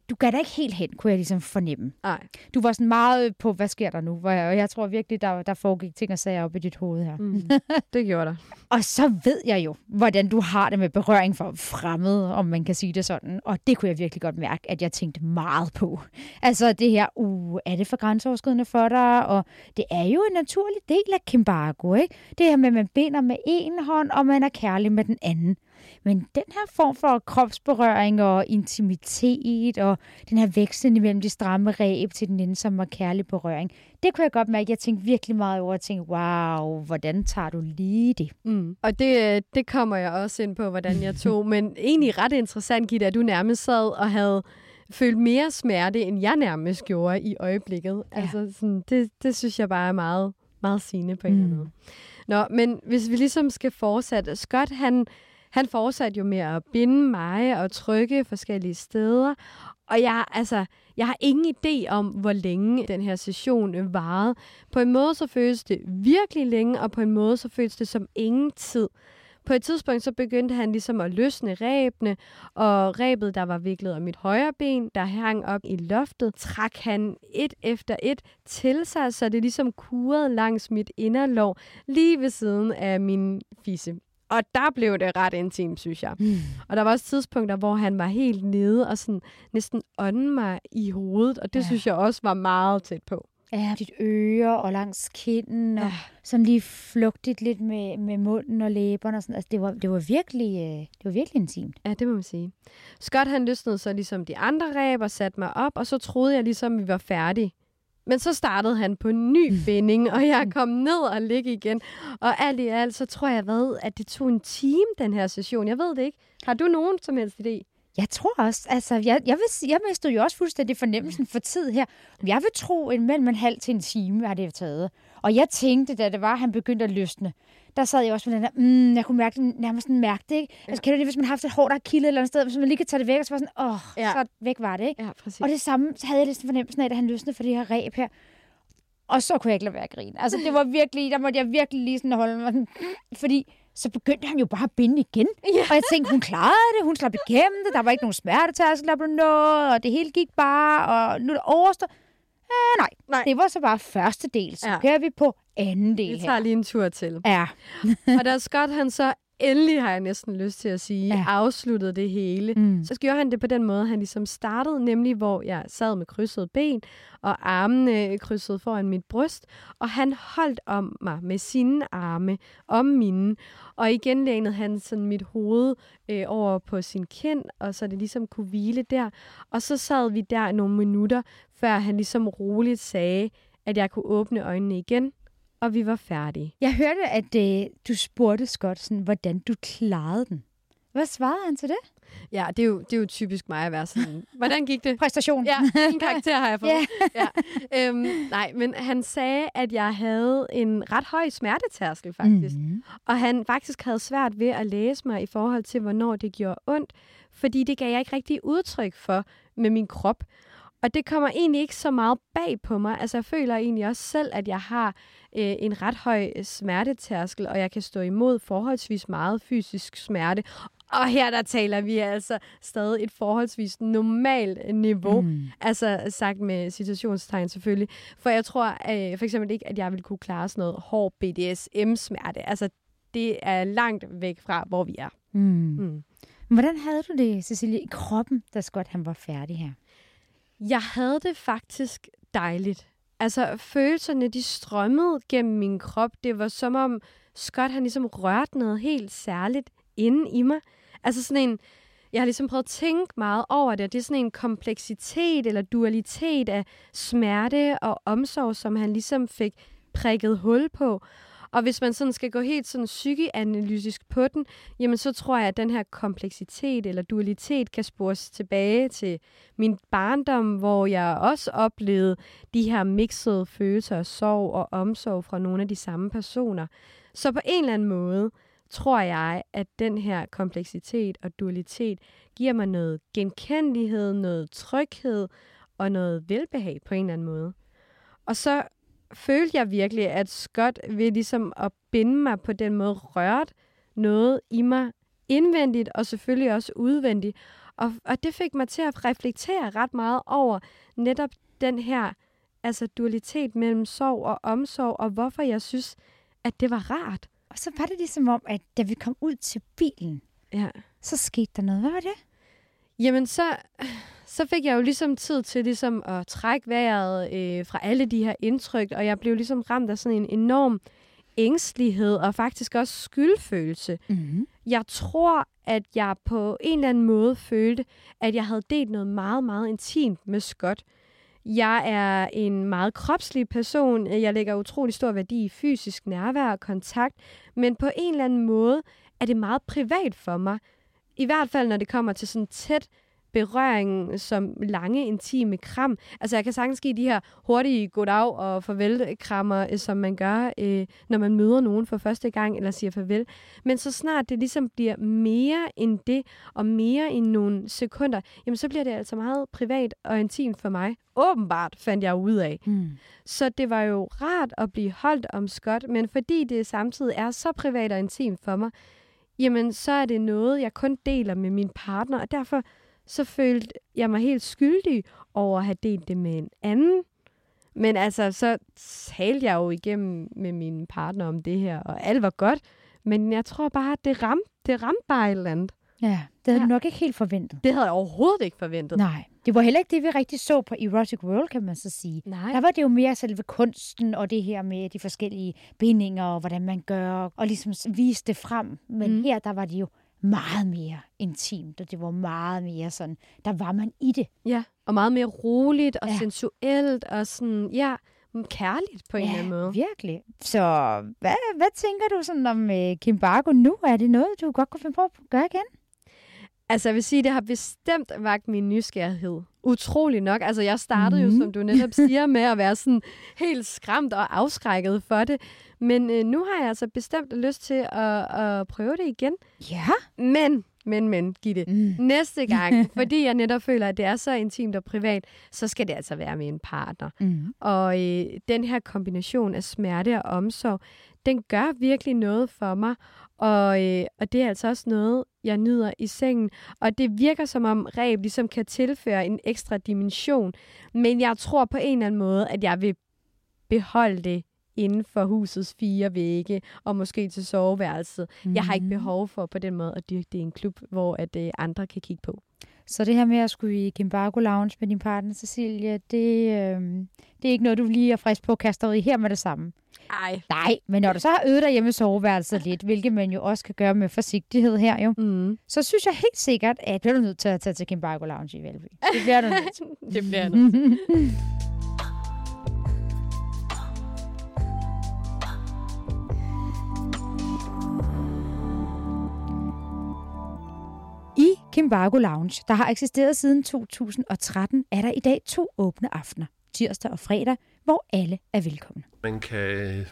B: Du gav dig ikke helt hen, kunne jeg ligesom fornemme.
A: Nej.
B: Du var sådan meget på, hvad sker der nu? Hvor jeg, og jeg tror virkelig, der, der foregik ting og sager op i dit hoved her.
A: Mm. <laughs> det gjorde der.
B: Og så ved jeg jo, hvordan du har det med berøring for fremmed, om man kan sige det sådan. Og det kunne jeg virkelig godt mærke, at jeg tænkte meget på. Altså det her, uh, er det for grænseoverskridende for dig? Og det er jo en naturlig del af Kimbargo, ikke? Det her med, at man binder med en hånd, og man er kærlig med den anden. Men den her form for kropsberøring og intimitet og den her vekslen imellem de stramme ræb til den ensomme og kærlige berøring, det kunne jeg godt mærke, jeg tænkte virkelig meget over at tænke, wow, hvordan tager du lige det?
A: Mm. Og det, det kommer jeg også ind på, hvordan jeg tog. <laughs> Men egentlig ret interessant, Gitte, at du nærmest sad og havde følt mere smerte, end jeg nærmest gjorde i øjeblikket. Ja. Altså, sådan, det, det synes jeg bare er meget, meget sigende på en eller anden måde. Nå, men hvis vi ligesom skal fortsætte. Scott, han, han fortsatte jo med at binde mig og trykke forskellige steder. Og jeg, altså, jeg har ingen idé om, hvor længe den her session øh, varede. På en måde så føles det virkelig længe, og på en måde så føles det som ingen tid. På et tidspunkt så begyndte han ligesom at løsne ræbene, og ræbet, der var viklet om mit højre ben, der hang op i loftet, trak han et efter et til sig, så det ligesom kurede langs mit inderlov, lige ved siden af min fisse. Og der blev det ret intimt, synes jeg. Mm. Og der var også tidspunkter, hvor han var helt nede og sådan næsten ånde mig i hovedet, og det ja. synes jeg også var meget tæt på.
B: Ja, dit øre og langs kinden, og ja. sådan lige flugtigt lidt med, med munden og læberne. Og sådan. Altså, det, var, det, var virkelig, øh, det var virkelig intimt.
A: Ja, det må man sige. Scott han løsnede så ligesom de andre ræb og satte mig op, og så troede jeg ligesom, vi var færdige. Men så startede han på en ny binding, og jeg kom ned og ligge igen. Og alt i alt, så tror jeg, hvad, at det tog en time, den her session. Jeg ved det ikke. Har du nogen som helst idé?
B: Jeg tror også, altså, jeg, jeg, vil, jeg mistede jo også fuldstændig fornemmelsen for tid her. Jeg vil tro, en mellem en halv til en time har det taget. Og jeg tænkte, da det var, at han begyndte at løsne, der sad jeg også med den der, mm, jeg kunne mærke nærmest sådan mærke det, ikke? Ja. Altså, kan du det, hvis man har haft et hår, der er kildet et eller andet sted, hvis man lige kan tage det væk, og så var sådan, åh, oh, ja. så væk var det, ikke?
A: Ja, præcis.
B: Og det samme, så havde jeg lidt fornemmelsen af, at han løsnede for det her ræb her. Og så kunne jeg ikke lade være at grine. Altså, det var virkelig, der måtte jeg virkelig lige sådan holde mig sådan, fordi så begyndte han jo bare at binde igen. Ja. Og jeg tænkte, hun klarede det, hun slap igennem det, der var ikke nogen smertetærskel, der blev nået, og det hele gik bare, og nu er det overstået. Øh, nej. nej, det var så bare første del. Så ja. kører vi på anden del
A: Vi tager
B: her.
A: lige en tur til.
B: Ja.
A: og da Scott han så endelig, har jeg næsten lyst til at sige, ja. afsluttede det hele, mm. så gjorde han det på den måde, han ligesom startede, nemlig hvor jeg sad med krydset ben, og armene krydsede foran mit bryst, og han holdt om mig med sine arme om mine, og igen lænede han sådan mit hoved øh, over på sin kind, og så det ligesom kunne hvile der, og så sad vi der nogle minutter, før han ligesom roligt sagde, at jeg kunne åbne øjnene igen, og vi var færdige.
B: Jeg hørte, at øh, du spurgte Scott, sådan, hvordan du klarede den. Hvad svarede han til det?
A: Ja, det er, jo, det er jo typisk mig at være sådan, <laughs> hvordan gik det?
B: Præstation.
A: Ja, en karakter har jeg fået. <laughs> Yeah. ja. øhm, nej, men han sagde, at jeg havde en ret høj smertetærskel faktisk. Mm-hmm. Og han faktisk havde svært ved at læse mig i forhold til, hvornår det gjorde ondt. Fordi det gav jeg ikke rigtig udtryk for med min krop. Og det kommer egentlig ikke så meget bag på mig. Altså, jeg føler egentlig også selv, at jeg har øh, en ret høj smertetærskel, og jeg kan stå imod forholdsvis meget fysisk smerte. Og her der taler vi altså stadig et forholdsvis normalt niveau. Mm. Altså sagt med citationstegn selvfølgelig. For jeg tror øh, for eksempel ikke, at jeg vil kunne klare sådan noget hård BDSM-smerte. Altså det er langt væk fra, hvor vi er.
B: Mm. Mm. Hvordan havde du det, Cecilie, i kroppen, da Scott han var færdig her?
A: Jeg havde det faktisk dejligt. Altså, følelserne, de strømmede gennem min krop. Det var som om Scott, han ligesom rørte noget helt særligt inde i mig. Altså sådan en, jeg har ligesom prøvet at tænke meget over det. Det er sådan en kompleksitet eller dualitet af smerte og omsorg, som han ligesom fik prikket hul på. Og hvis man sådan skal gå helt sådan psykeanalytisk på den, jamen så tror jeg, at den her kompleksitet eller dualitet kan spores tilbage til min barndom, hvor jeg også oplevede de her mixede følelser af sorg og omsorg fra nogle af de samme personer. Så på en eller anden måde, tror jeg, at den her kompleksitet og dualitet giver mig noget genkendelighed, noget tryghed og noget velbehag på en eller anden måde. Og så følte jeg virkelig, at Scott ved ligesom at binde mig på den måde rørt noget i mig indvendigt og selvfølgelig også udvendigt. Og, og det fik mig til at reflektere ret meget over netop den her altså dualitet mellem sorg og omsorg, og hvorfor jeg synes, at det var rart.
B: Og så var det ligesom om, at da vi kom ud til bilen,
A: Ja.
B: så skete der noget. Hvad var det?
A: Jamen, så, så fik jeg jo ligesom tid til ligesom at trække vejret øh, fra alle de her indtryk, og jeg blev ligesom ramt af sådan en enorm ængstelighed og faktisk også skyldfølelse.
B: Mm-hmm.
A: Jeg tror, at jeg på en eller anden måde følte, at jeg havde delt noget meget, meget intimt med Scott. Jeg er en meget kropslig person. Jeg lægger utrolig stor værdi i fysisk nærvær og kontakt, men på en eller anden måde er det meget privat for mig. I hvert fald, når det kommer til sådan tæt berøring som lange, intime kram. Altså, jeg kan sagtens give de her hurtige goddag og farvel-krammer, øh, som man gør, øh, når man møder nogen for første gang, eller siger farvel. Men så snart det ligesom bliver mere end det, og mere end nogle sekunder, jamen så bliver det altså meget privat og intimt for mig. Åbenbart fandt jeg ud af.
B: Mm.
A: Så det var jo rart at blive holdt om Scott, men fordi det samtidig er så privat og intimt for mig, jamen så er det noget, jeg kun deler med min partner, og derfor så følte jeg mig helt skyldig over at have delt det med en anden. Men altså, så talte jeg jo igennem med min partner om det her, og alt var godt. Men jeg tror bare, at det ramte, det ramte bare et eller andet.
B: Ja, det havde
A: Ja.
B: du nok ikke helt forventet.
A: Det havde jeg overhovedet ikke forventet.
B: Nej, det var heller ikke det, vi rigtig så på Erotic World, kan man så sige.
A: Nej.
B: Der var det jo mere selve kunsten og det her med de forskellige bindinger og hvordan man gør, og ligesom vise det frem. Men
A: mm.
B: her, der var det jo meget mere intimt, og det var meget mere sådan, der var man i det.
A: Ja, og meget mere roligt og ja.
B: Ja.
A: sensuelt og sådan, ja, kærligt på en eller anden måde.
B: virkelig. Så hvad, hvad tænker du sådan om uh, Kim Bargo nu? Er det noget, du godt kunne finde på at gøre igen?
A: Altså, jeg vil sige, det har bestemt vagt min nysgerrighed. Utrolig nok. Altså, jeg startede mm. jo,
B: Mhm.
A: som du netop siger, med at være sådan helt skræmt og afskrækket for det. Men øh, nu har jeg altså bestemt lyst til at, at prøve det igen.
B: Ja.
A: Men, men, men, Gitte,
B: Mm.
A: næste <laughs> gang, fordi jeg netop føler, at det er så intimt og privat, så skal det altså være med en partner.
B: Mm.
A: Og øh, den her kombination af smerte og omsorg, den gør virkelig noget for mig. Og, øh, og det er altså også noget, jeg nyder i sengen. Og det virker som om Reb ligesom kan tilføre en ekstra dimension. Men jeg tror på en eller anden måde, at jeg vil beholde det inden for husets fire vægge, og måske til soveværelset. Mm. Jeg har ikke
B: Mhm.
A: behov for på den måde at dyrke det i en klub, hvor at øh, andre kan kigge på.
B: Så det her med at skulle i Kim Bargo Lounge med din partner, Cecilie, det, øh, det er ikke noget, du lige er frisk på at kaste ud i her med det samme.
A: Ej.
B: Nej, men når du så har øvet dig hjemme i soveværelset <laughs> lidt, hvilket man jo også kan gøre med forsigtighed her jo,
A: Mm.
B: så synes jeg helt sikkert, at bliver du nødt til at tage til Kim Bargo Lounge i Valby. Det bliver du nødt til. <laughs>
A: det bliver det. <laughs>
B: I Kimbargo Lounge, der har eksisteret siden 2013, er der i dag to åbne aftener, tirsdag og fredag, hvor alle er velkomne.
D: Man kan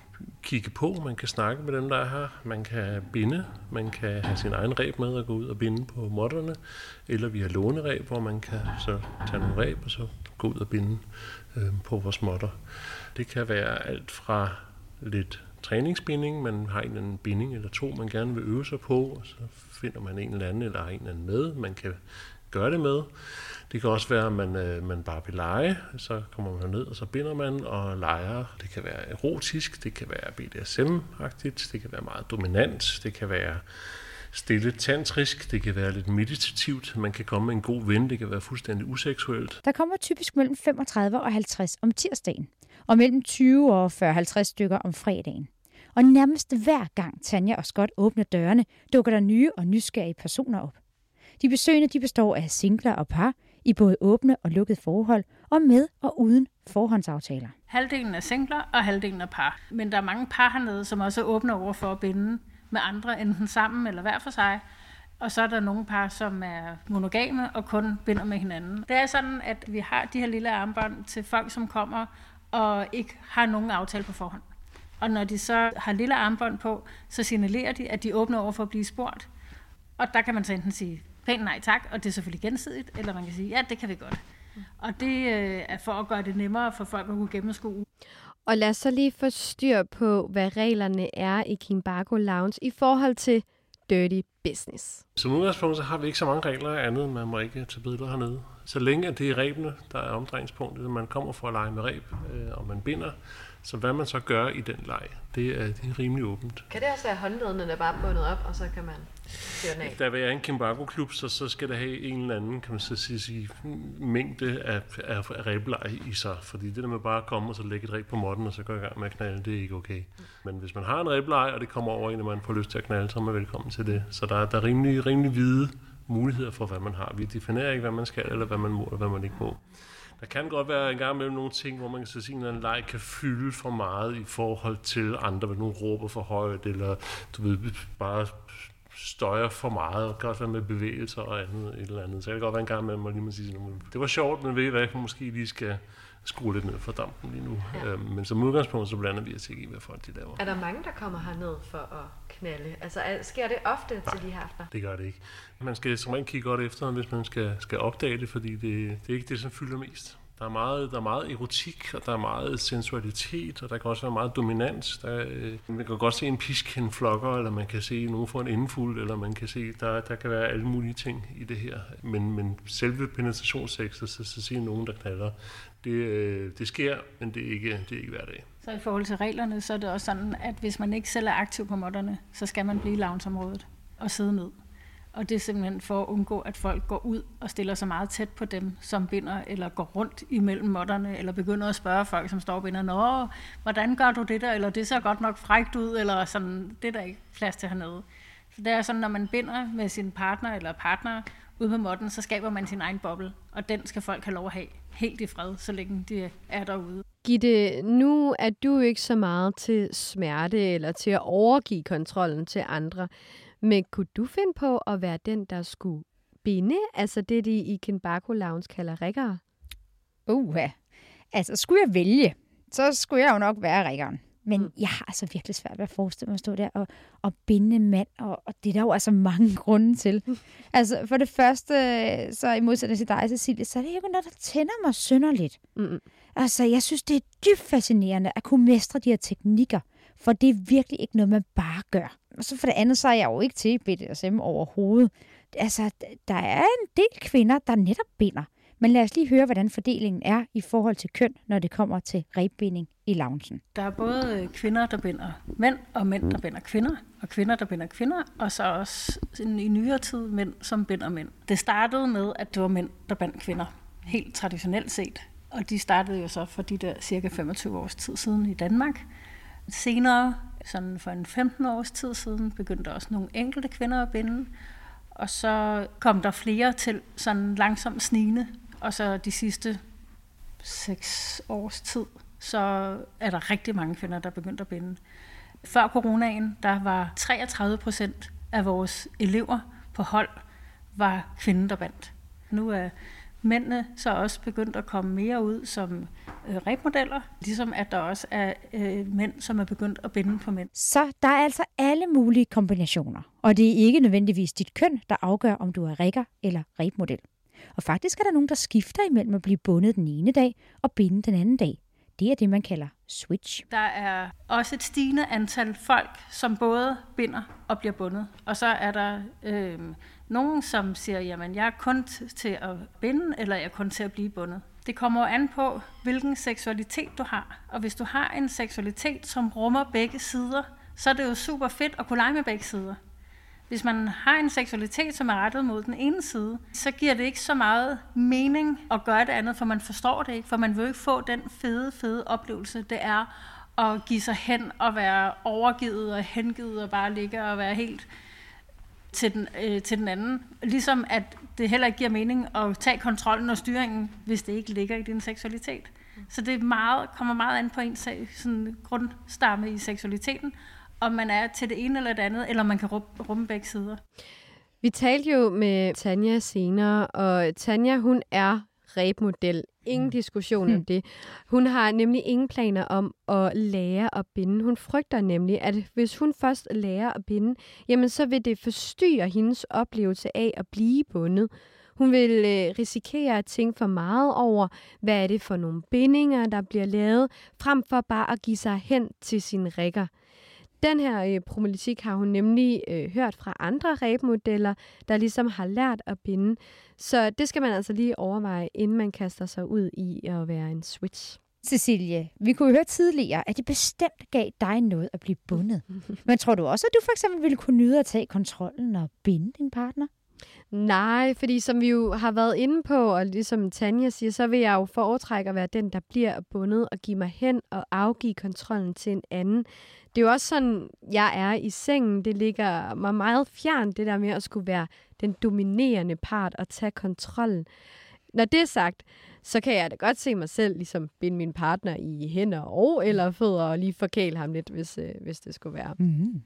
D: kigge på, man kan snakke med dem, der er her, man kan binde, man kan have sin egen reb med og gå ud og binde på modderne, eller vi har låneræb, hvor man kan så tage nogle reb og så gå ud og binde øh, på vores modder. Det kan være alt fra lidt træningsbinding, man har en eller anden binding eller to, man gerne vil øve sig på, og så finder man en eller anden, eller har en eller anden med, man kan gøre det med. Det kan også være, at man, øh, man bare vil lege, så kommer man ned, og så binder man og leger. Det kan være erotisk, det kan være BDSM-agtigt, det kan være meget dominant, det kan være stille tantrisk, det kan være lidt meditativt, man kan komme med en god ven, det kan være fuldstændig useksuelt.
B: Der kommer typisk mellem 35 og 50 om tirsdagen, og mellem 20 og 40-50 stykker om fredagen. Og nærmest hver gang Tanja og Scott åbner dørene, dukker der nye og nysgerrige personer op. De besøgende de består af singler og par i både åbne og lukkede forhold, og med og uden forhåndsaftaler.
E: Halvdelen er singler, og halvdelen er par. Men der er mange par hernede, som også er åbne over for at binde med andre, enten sammen eller hver for sig. Og så er der nogle par, som er monogame og kun binder med hinanden. Det er sådan, at vi har de her lille armbånd til folk, som kommer og ikke har nogen aftale på forhånd. Og når de så har lille armbånd på, så signalerer de, at de åbner over for at blive spurgt. Og der kan man så enten sige pænt nej tak, og det er selvfølgelig gensidigt, eller man kan sige, ja, det kan vi godt. Og det øh, er for at gøre det nemmere for folk at kunne gennemskue.
A: Og lad os så lige få styr på, hvad reglerne er i Kimbarko Lounge i forhold til dirty business.
D: Som udgangspunkt så har vi ikke så mange regler andet, man må ikke tage billeder hernede. Så længe at det er rebene, der er omdrejningspunktet, man kommer for at lege med reb, øh, og man binder, så hvad man så gør i den leg, det er, det er rimelig åbent.
F: Kan det også være håndledene, der bare er bundet op, og så kan man fyre den af?
D: Der vil være en Kimbargo-klub, så, så skal der have en eller anden, kan man så sige, sige mængde af, af, rebleje i sig. Fordi det der med bare at komme og så lægge et reb på måtten, og så gå i gang med at knalde, det er ikke okay. Men hvis man har en rebleje, og det kommer over en, og man får lyst til at knalde, så er man velkommen til det. Så der, der er rimelig, rimelig hvide muligheder for, hvad man har. Vi definerer ikke, hvad man skal, eller hvad man må, eller hvad man ikke må. Der kan godt være en gang imellem nogle ting, hvor man kan sige, at en leg kan fylde for meget i forhold til andre, hvor nogen råber for højt, eller du ved, bare støjer for meget, og kan også være med bevægelser og andet, et eller andet. Så det godt være en gang imellem, hvor lige må sige, det var sjovt, men ved I hvad, jeg måske lige skal skrue lidt ned for dampen lige nu. Ja. Øhm, men som udgangspunkt, så blander vi os ikke i, hvad folk de laver.
F: Er der mange, der kommer herned for at knalde? Altså, er, sker det ofte Nej, til de her aftener?
D: det gør det ikke. Man skal som regel kigge godt efter, hvis man skal, skal opdage det, fordi det, det er ikke det, som fylder mest. Der er, meget, der er meget erotik, og der er meget sensualitet, og der kan også være meget dominans. Der, øh, man kan godt se en pisken flokker, eller man kan se nogen få en indfuld, eller man kan se, der, der kan være alle mulige ting i det her. Men, men selve penetrationssex, så, så, så siger nogen, der knaller, det, øh, det sker, men det er, ikke, det er ikke hver dag.
E: Så i forhold til reglerne, så er det også sådan, at hvis man ikke selv er aktiv på modderne, så skal man blive i loungeområdet og sidde ned. Og det er simpelthen for at undgå, at folk går ud og stiller sig meget tæt på dem, som binder, eller går rundt imellem modderne, eller begynder at spørge folk, som står og binder, Nå, hvordan gør du det der, eller det ser godt nok frægt ud, eller sådan, det er der ikke plads til hernede. Så det er sådan, når man binder med sin partner eller partner ude på modden, så skaber man sin egen boble, og den skal folk have lov at have helt i fred, så længe de er derude.
A: Gitte, nu er du ikke så meget til smerte eller til at overgive kontrollen til andre. Men kunne du finde på at være den, der skulle binde? Altså det, de i Kinbaku Lounge kalder riggere?
B: Uha. Altså, skulle jeg vælge, så skulle jeg jo nok være riggeren. Men mm. jeg har altså virkelig svært ved at forestille mig at stå der og, og binde en mand, og, og det er der jo altså mange grunde til. <laughs> altså, for det første, så i modsætning til dig, Cecilie, så er det ikke noget, der tænder mig synderligt. Mm. Altså, jeg synes, det er dybt fascinerende at kunne mestre de her teknikker, for det er virkelig ikke noget, man bare gør. Og så for det andet, så er jeg jo ikke til BDSM overhovedet. Altså, der er en del kvinder, der netop binder. Men lad os lige høre, hvordan fordelingen er i forhold til køn, når det kommer til rebbinding i loungen.
E: Der er både øh, kvinder, der binder mænd, og mænd, der binder kvinder, og kvinder, der binder kvinder, og så også i nyere tid mænd, som binder mænd. Det startede med, at det var mænd, der bandt kvinder, helt traditionelt set. Og de startede jo så for de der cirka 25 års tid siden i Danmark. Senere, sådan for en 15 års tid siden, begyndte også nogle enkelte kvinder at binde, og så kom der flere til sådan langsomt snigende, og så de sidste seks års tid, så er der rigtig mange kvinder, der begyndte at binde. Før coronaen, der var 33 procent af vores elever på hold, var kvinden, der bandt. Nu er mændene så også begyndt at komme mere ud som øh, repmodeller, ligesom at der også er øh, mænd, som er begyndt at binde på mænd.
B: Så der er altså alle mulige kombinationer, og det er ikke nødvendigvis dit køn, der afgør, om du er rækker eller repmodel. Og faktisk er der nogen, der skifter imellem at blive bundet den ene dag og binde den anden dag. Det er det, man kalder switch.
E: Der er også et stigende antal folk, som både binder og bliver bundet. Og så er der øh, nogen, som siger, jamen jeg er kun til at binde, eller jeg er kun til at blive bundet. Det kommer an på, hvilken seksualitet du har. Og hvis du har en seksualitet, som rummer begge sider, så er det jo super fedt at kunne lege med begge sider. Hvis man har en seksualitet, som er rettet mod den ene side, så giver det ikke så meget mening at gøre det andet, for man forstår det ikke, for man vil ikke få den fede, fede oplevelse, det er at give sig hen og være overgivet og hengivet og bare ligge og være helt til den, øh, til den anden. Ligesom at det heller ikke giver mening at tage kontrollen og styringen, hvis det ikke ligger i din seksualitet. Så det meget, kommer meget an på en sådan grundstamme i seksualiteten, om man er til det ene eller det andet, eller man kan rumme begge sider.
A: Vi talte jo med Tanja senere, og Tanja hun er rebmodel ingen diskussion om det. Hun har nemlig ingen planer om at lære at binde. Hun frygter nemlig, at hvis hun først lærer at binde, jamen så vil det forstyrre hendes oplevelse af at blive bundet. Hun vil øh, risikere at tænke for meget over, hvad er det for nogle bindinger, der bliver lavet, frem for bare at give sig hen til sine rækker. Den her øh, problematik har hun nemlig øh, hørt fra andre ræbmodeller, der ligesom har lært at binde. Så det skal man altså lige overveje, inden man kaster sig ud i at være en switch.
B: Cecilie, vi kunne høre tidligere, at det bestemt gav dig noget at blive bundet. <laughs> Men tror du også, at du for eksempel ville kunne nyde at tage kontrollen og binde din partner?
A: Nej, fordi som vi jo har været inde på, og ligesom Tanja siger, så vil jeg jo foretrække at være den, der bliver bundet og give mig hen og afgive kontrollen til en anden. Det er jo også sådan, jeg er i sengen. Det ligger mig meget fjern, det der med at skulle være den dominerende part og tage kontrollen. Når det er sagt, så kan jeg da godt se mig selv ligesom binde min partner i hænder og eller fødder og lige forkæle ham lidt, hvis, øh, hvis det skulle være.
B: Mm-hmm.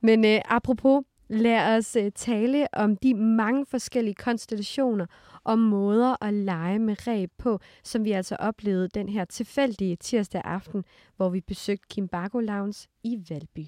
A: Men øh, apropos Lad os uh, tale om de mange forskellige konstellationer og måder at lege med ræb på, som vi altså oplevede den her tilfældige tirsdag aften, hvor vi besøgte Kimbago Lounge i Valby.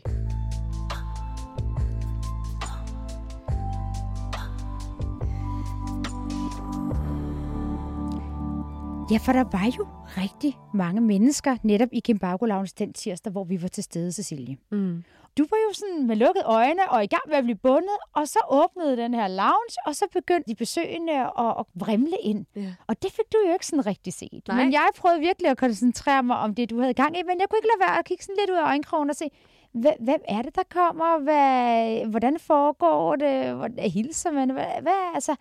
B: Ja, for der var jo rigtig mange mennesker netop i Kimbago Lounge den tirsdag, hvor vi var til stede, Cecilie.
A: Mm.
B: Du var jo sådan med lukkede øjne og i gang med at blive bundet, og så åbnede den her lounge, og så begyndte de besøgende at, at vrimle ind.
A: Ja.
B: Og det fik du jo ikke sådan rigtig set.
A: Nej.
B: Men jeg prøvede virkelig at koncentrere mig om det, du havde gang i, men jeg kunne ikke lade være at kigge sådan lidt ud af øjenkrogen og se, hvem, er det, der kommer? Hvad, hvordan foregår det? Hvordan hilser man? Hvad, hvad, altså,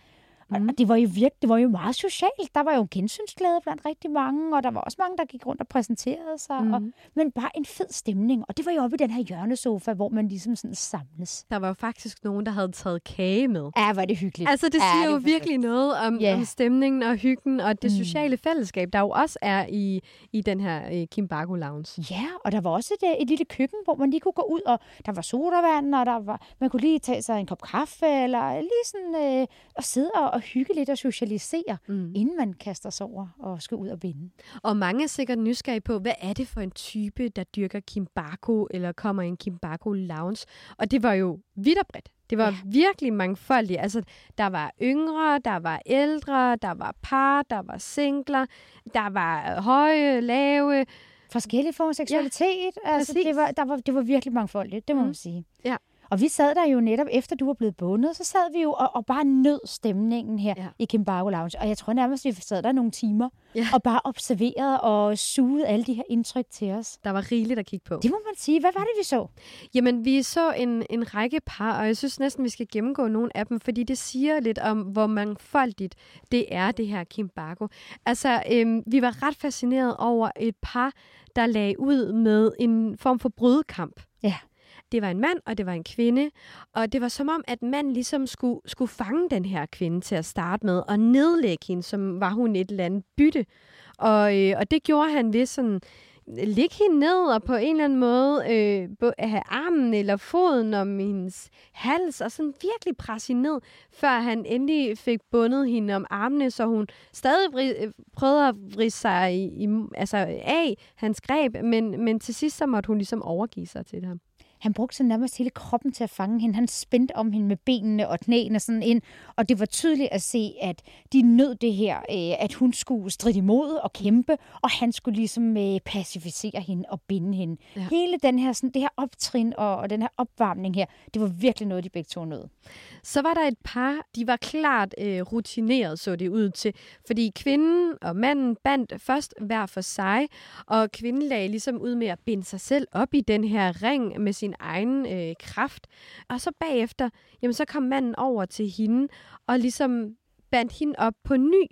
A: Mm.
B: og det var jo virkelig, det var jo meget socialt. Der var jo gensynsglæde blandt rigtig mange, og der var også mange, der gik rundt og præsenterede sig. Mm. Og, men bare en fed stemning. Og det var jo oppe i den her hjørnesofa, hvor man ligesom sådan samles.
A: Der var jo faktisk nogen, der havde taget kage med.
B: Ja, var det hyggeligt.
A: Altså, det
B: Ja,
A: siger
B: det
A: jo virkelig noget om,
B: Ja.
A: om stemningen og hyggen og det
B: Mm.
A: sociale fællesskab, der jo også er i, i den her øh, Kimbago Lounge.
B: Ja, og der var også et, øh, et lille køkken, hvor man lige kunne gå ud, og der var sodavand, og der var, man kunne lige tage sig en kop kaffe, eller lige sådan øh, og sidde og, og hygge lidt og socialisere,
A: Mm.
B: inden man kaster sig over og skal ud og binde.
A: Og mange er sikkert nysgerrige på, hvad er det for en type, der dyrker Kimbago, eller kommer i en Kimbago Lounge? Og det var jo vidt og bredt. Det var
B: Ja.
A: virkelig mangfoldigt. Altså, der var yngre, der var ældre, der var par, der var singler, der var høje, lave.
B: Forskellige former for seksualitet. Ja, altså,
A: præcis.
B: det, var, der var, det var virkelig mangfoldigt, det må. Mm. man sige.
A: Ja.
B: Og vi sad der jo netop, efter du var blevet bundet, så sad vi jo og, og bare nød stemningen her ja. I Kimbago Lounge. Og jeg tror nærmest, vi sad der nogle timer
A: Ja.
B: og bare observerede og sugede alle de her indtryk til os.
A: Der var rigeligt at kigge på.
B: Det må man sige. Hvad var det, vi så?
A: Jamen, vi så en, en række par, og jeg synes næsten, vi skal gennemgå nogle af dem, fordi det siger lidt om, hvor mangfoldigt det er, det her Kimbago. Altså, øhm, vi var ret fascineret over et par, der lagde ud med en form for brødkamp.
B: Ja.
A: Det var en mand, og det var en kvinde, og det var som om, at manden ligesom skulle, skulle fange den her kvinde til at starte med, og nedlægge hende, som var hun et eller andet bytte. Og, øh, og det gjorde han ved sådan øh, ligge hende ned og på en eller anden måde øh, have armen eller foden om hendes hals og sådan virkelig presse hende ned, før han endelig fik bundet hende om armene, så hun stadig vri- øh, prøvede at vride sig i, i, altså af hans greb, men, men til sidst så måtte hun ligesom overgive sig til ham.
B: Han brugte så nærmest hele kroppen til at fange hende. Han spændte om hende med benene og knæene sådan ind. Og det var tydeligt at se, at de nød det her, øh, at hun skulle stride imod og kæmpe, og han skulle ligesom øh, pacificere hende og binde hende. Ja. Hele den her, sådan, det her optrin og, og den her opvarmning her, det var virkelig noget, de begge to nød.
A: Så var der et par, de var klart øh, rutineret, så det ud til. Fordi kvinden og manden bandt først hver for sig, og kvinden lagde ligesom ud med at binde sig selv op i den her ring med sin egen øh, kraft. Og så bagefter, jamen så kom manden over til hende og ligesom bandt hende op på ny.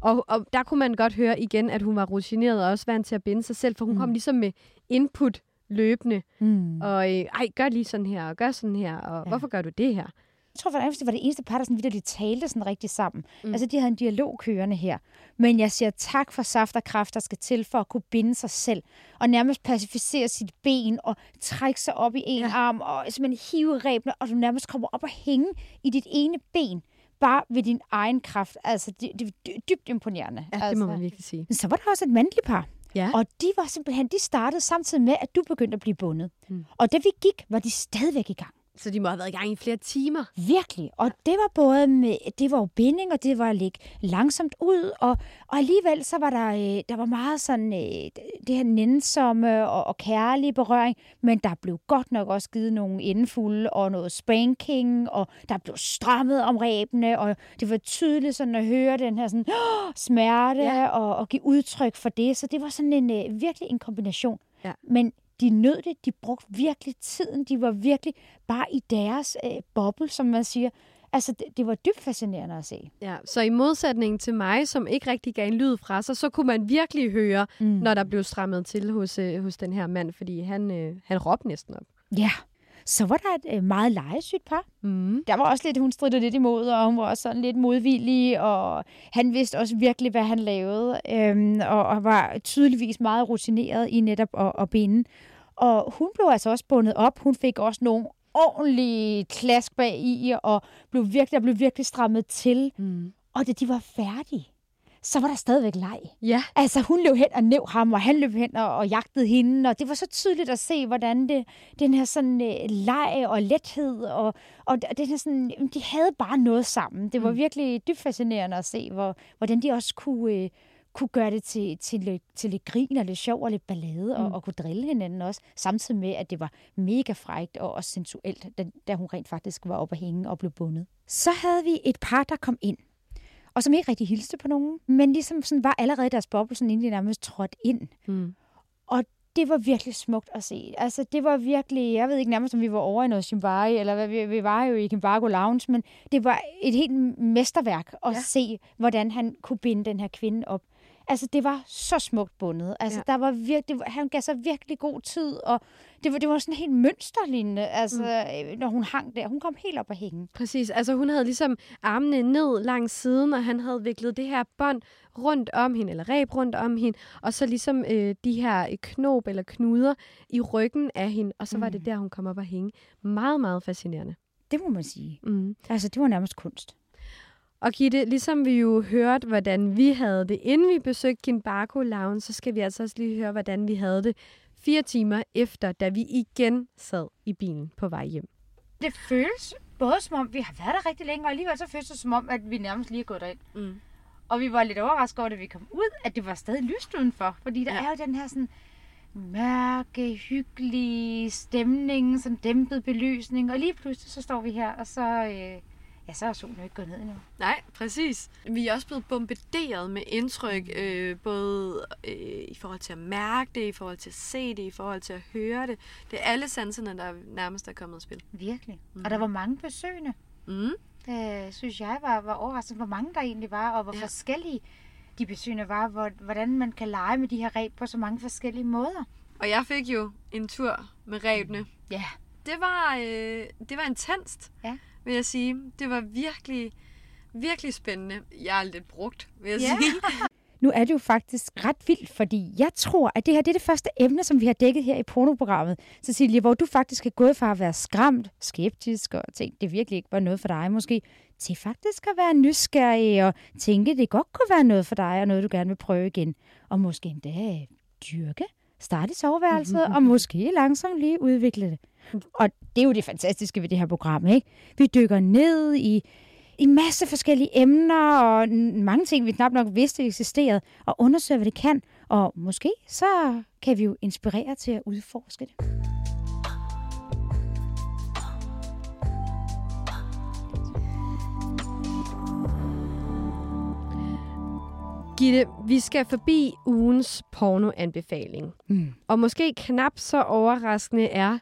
A: Og, og der kunne man godt høre igen, at hun var rutineret og også vant til at binde sig selv, for hun
B: Mm.
A: kom ligesom med input løbende.
B: Mm.
A: Og øh, ej, gør lige sådan her, og gør sådan her, og
B: ja.
A: hvorfor gør du det her?
B: Jeg tror faktisk, det var det eneste par, der sådan vidderligt talte sådan rigtig sammen. Mm. Altså, de havde en dialog kørende her. Men jeg siger tak for saft og kraft, der skal til for at kunne binde sig selv. Og nærmest pacificere sit ben og trække sig op i en ja.
A: Ja.
B: arm og simpelthen hive rebene, og du nærmest kommer op og hænge i dit ene ben. bare ved din egen kraft. Altså, det, det er dybt imponerende.
A: Ja,
B: altså.
A: det må man virkelig sige.
B: Men så var der også et mandligt par.
A: Ja.
B: Og de var simpelthen, de startede samtidig med, at du begyndte at blive bundet.
A: Mm.
B: Og da vi gik, var de stadigvæk i gang.
A: Så de må have været i gang i flere timer.
B: Virkelig. Og det var både med, det var jo binding, og det var at ligge langsomt ud, og, og alligevel så var der, øh, der var meget sådan, øh, det her nænsomme og, og kærlige berøring, men der blev godt nok også givet nogle indfulde og noget spanking, og der blev strammet om rebene, og det var tydeligt sådan at høre den her sådan, smerte ja. og, og give udtryk for det. Så det var sådan en øh, virkelig en kombination.
A: Ja.
B: Men de nød det, de brugte virkelig tiden, de var virkelig bare i deres øh, boble, som man siger. Altså, det, det var dybt fascinerende at se.
A: Ja, så i modsætning til mig, som ikke rigtig gav en lyd fra sig, så kunne man virkelig høre, mm. når der blev strammet til hos, øh, hos den her mand, fordi han, øh, han råbte næsten op.
B: Ja, så var der et øh, meget legesygt par.
A: Mm.
B: Der var også lidt, hun strittede lidt imod, og hun var også sådan lidt modvillig, og han vidste også virkelig, hvad han lavede, øhm, og, og var tydeligvis meget rutineret i netop at, at binde. Og hun blev altså også bundet op. Hun fik også nogle ordentlige klask bag i, og blev virkelig, blev virkelig strammet til.
A: Mm.
B: Og da de var færdige, så var der stadigvæk leg.
A: Ja.
B: Altså, hun løb hen og næv ham, og han løb hen og, og jagtede hende, og det var så tydeligt at se, hvordan det, den her sådan øh, leg og lethed, og, og den her sådan, de havde bare noget sammen. Det var
A: Mm.
B: virkelig dybt fascinerende at se, hvor, hvordan de også kunne, øh, kunne gøre det til, til, lidt, til lidt grin og lidt sjov og lidt ballade, og,
A: Mm.
B: og kunne drille hinanden også, samtidig med, at det var mega frægt og også sensuelt, da, da hun rent faktisk var oppe at hænge og blev bundet. Så havde vi et par, der kom ind, og som ikke rigtig hilste på nogen, men ligesom sådan var allerede deres boble, sådan inden de nærmest trådte ind.
A: Mm.
B: Og det var virkelig smukt at se. Altså, det var virkelig, jeg ved ikke nærmest, om vi var over i noget Shimbai, eller hvad, vi, vi var jo i Kimbargo Lounge, men det var et helt mesterværk at
A: ja.
B: se, hvordan han kunne binde den her kvinde op. Altså, det var så smukt bundet. Altså,
A: Ja.
B: der var virkelig, han gav sig virkelig god tid, og det var, det var sådan helt mønsterlignende, altså, mm. når hun hang der. Hun kom helt op at hænge.
A: Præcis. Altså hun havde ligesom armene ned langs siden, og han havde viklet det her bånd rundt om hende, eller reb rundt om hende, og så ligesom øh, de her øh, knob eller knuder i ryggen af hende, og så var det
B: Mm.
A: der, hun kom op og hænge. Meget, meget fascinerende.
B: Det må man sige.
A: Mm.
B: Altså, det var nærmest kunst.
A: Og Gitte, ligesom vi jo hørte, hvordan vi havde det, inden vi besøgte Kinbarko Lounge, så skal vi altså også lige høre, hvordan vi havde det fire timer efter, da vi igen sad i bilen på vej hjem.
C: Det føles både som om, vi har været der rigtig længe, og alligevel så føles det som om, at vi nærmest lige er gået derind.
A: Mm.
C: Og vi var lidt overrasket over, da vi kom ud, at det var stadig lyst udenfor. Fordi der
A: Ja.
C: ja. er jo den her sådan mørke, hyggelige stemning, sådan dæmpet belysning. Og lige pludselig så står vi her, og så, øh, ja, så er solen jo ikke gået ned endnu.
G: Nej, præcis. Vi er også blevet bombarderet med indtryk, øh, både øh, i forhold til at mærke det, i forhold til at se det, i forhold til at høre det. Det er alle sanserne, der nærmest er kommet i spil.
C: Virkelig. Mm. Og der var mange besøgende.
G: Mm.
C: Det synes jeg var, var overraskende, hvor mange der egentlig var, og hvor
G: Ja.
C: forskellige de besøgende var, hvor, hvordan man kan lege med de her reb på så mange forskellige måder.
G: Og jeg fik jo en tur med rebene.
C: Ja.
G: Det var, øh, det var intenst,
C: Ja.
G: Vil jeg sige. Det var virkelig, virkelig spændende. Jeg er lidt brugt, vil jeg
C: Ja.
G: sige.
B: Nu er det jo faktisk ret vildt, fordi jeg tror, at det her det er det første emne, som vi har dækket her i pornoprogrammet. Cecilie, hvor du faktisk er gået fra at være skræmt, skeptisk og tænkt, det virkelig ikke var noget for dig måske, til faktisk at være nysgerrig og tænke, det godt kunne være noget for dig og noget, du gerne vil prøve igen. Og måske endda dyrke, starte i soveværelset og måske langsomt lige udvikle det. Og det er jo det fantastiske ved det her program, ikke? Vi dykker ned i i masse forskellige emner og mange ting, vi knap nok vidste eksisterede, og undersøge, hvad det kan. Og måske så kan vi jo inspirere til at udforske det.
A: Gitte, vi skal forbi ugens pornoanbefaling.
B: Mm.
A: Og måske knap så overraskende er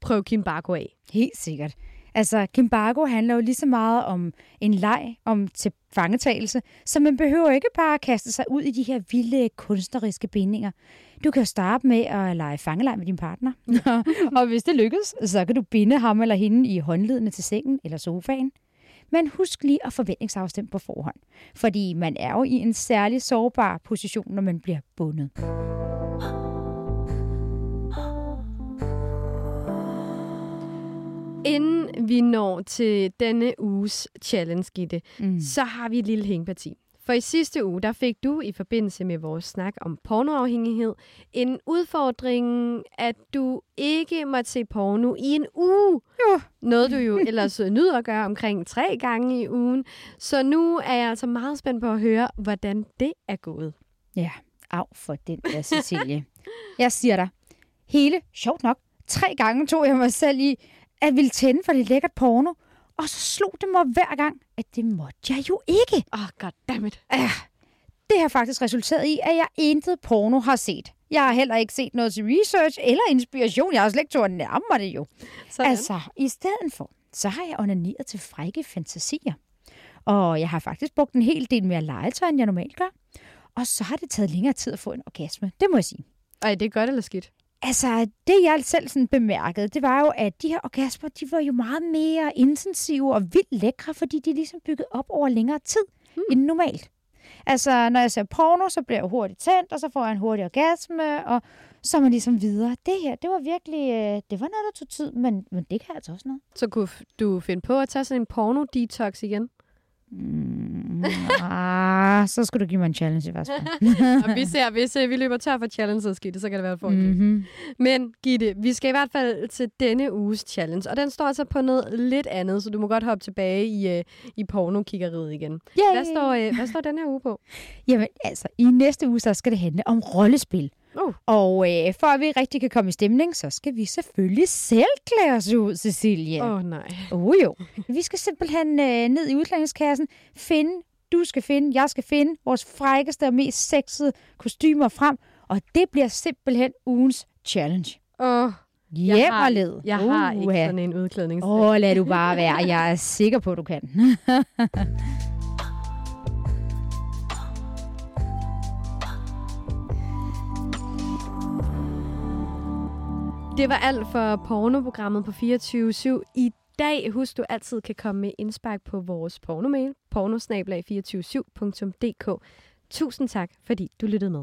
A: Prøv Kim Barko af.
B: Helt sikkert. Altså, Kimbargo handler jo lige så meget om en leg, om tilfangetagelse, så man behøver ikke bare at kaste sig ud i de her vilde kunstneriske bindinger. Du kan jo starte med at lege fangeleg med din partner, <laughs> og hvis det lykkes, så kan du binde ham eller hende i håndledene til sengen eller sofaen. Men husk lige at forventningsafstemme på forhånd, fordi man er jo i en særlig sårbar position, når man bliver bundet.
A: Inden vi når til denne uges challenge, Gitte,
B: Mm.
A: så har vi et lille hængeparti. For i sidste uge, der fik du i forbindelse med vores snak om pornoafhængighed en udfordring, at du ikke måtte se porno i en uge.
B: Jo.
A: Noget du jo <laughs> ellers nyder at gøre omkring tre gange i ugen. Så nu er jeg altså meget spændt på at høre, hvordan det er gået.
B: Ja, af for den der, Cecilie. jeg siger dig, hele, sjovt nok, tre gange tog jeg mig selv i at ville tænde for lidt lækkert porno, og så slog det mig hver gang, at det måtte jeg jo ikke.
A: Åh, oh, goddammit.
B: Ah, det har faktisk resulteret i, at jeg intet porno har set. Jeg har heller ikke set noget til research eller inspiration. Jeg har slet ikke tog at nærme mig det jo.
A: Sådan.
B: Altså, i stedet for, så har jeg onaneret til frække fantasier. Og jeg har faktisk brugt en hel del mere legetøj, end jeg normalt gør. Og så har det taget længere tid at få en orgasme. Det må jeg sige.
A: Ej, det er godt eller skidt?
B: Altså, det jeg selv sådan bemærkede, det var jo, at de her orgasmer, de var jo meget mere intensive og vildt lækre, fordi de er ligesom bygget op over længere tid hmm. end normalt. Altså, når jeg ser porno, så bliver jeg hurtigt tændt, og så får jeg en hurtig orgasme, og så er man ligesom videre. Det her, det var virkelig, øh, det var noget, der tog tid, men, men det kan altså også noget.
A: Så kunne du finde på at tage sådan en porno-detox igen?
B: Mm, ah, så skulle du give mig en challenge i hvert fald. <laughs>
A: Og vi ser, hvis uh, vi løber tør for challenges, Gitte, så kan det være, at få mm.
B: mm-hmm.
A: Men Gitte, vi skal i hvert fald til denne uges challenge, og den står altså på noget lidt andet, så du må godt hoppe tilbage i, uh, i pornokiggeriet igen.
B: Yay!
A: Hvad står, uh, hvad står den her uge på?
B: Jamen, altså, i næste uge, så skal det handle om rollespil.
A: Uh.
B: Og øh, for at vi rigtig kan komme i stemning, så skal vi selvfølgelig selv klæde os ud, Cecilie.
A: Åh oh, nej.
B: Oh, jo. Vi skal simpelthen øh, ned i udklædningskassen, finde, du skal finde, jeg skal finde vores frækkeste og mest sexede kostymer frem, og det bliver simpelthen ugens challenge.
A: Åh, oh,
B: Hjem
A: har-
B: og led.
A: jeg har ikke
B: Uha.
A: sådan en udklædnings...
B: Åh, oh, lad du bare være. Jeg er sikker på, du kan. <laughs>
A: Det var alt for pornoprogrammet på 24 I dag, husk du altid kan komme med indspark på vores pornomail, pornosnablag247.dk. Tusind tak, fordi du lyttede med.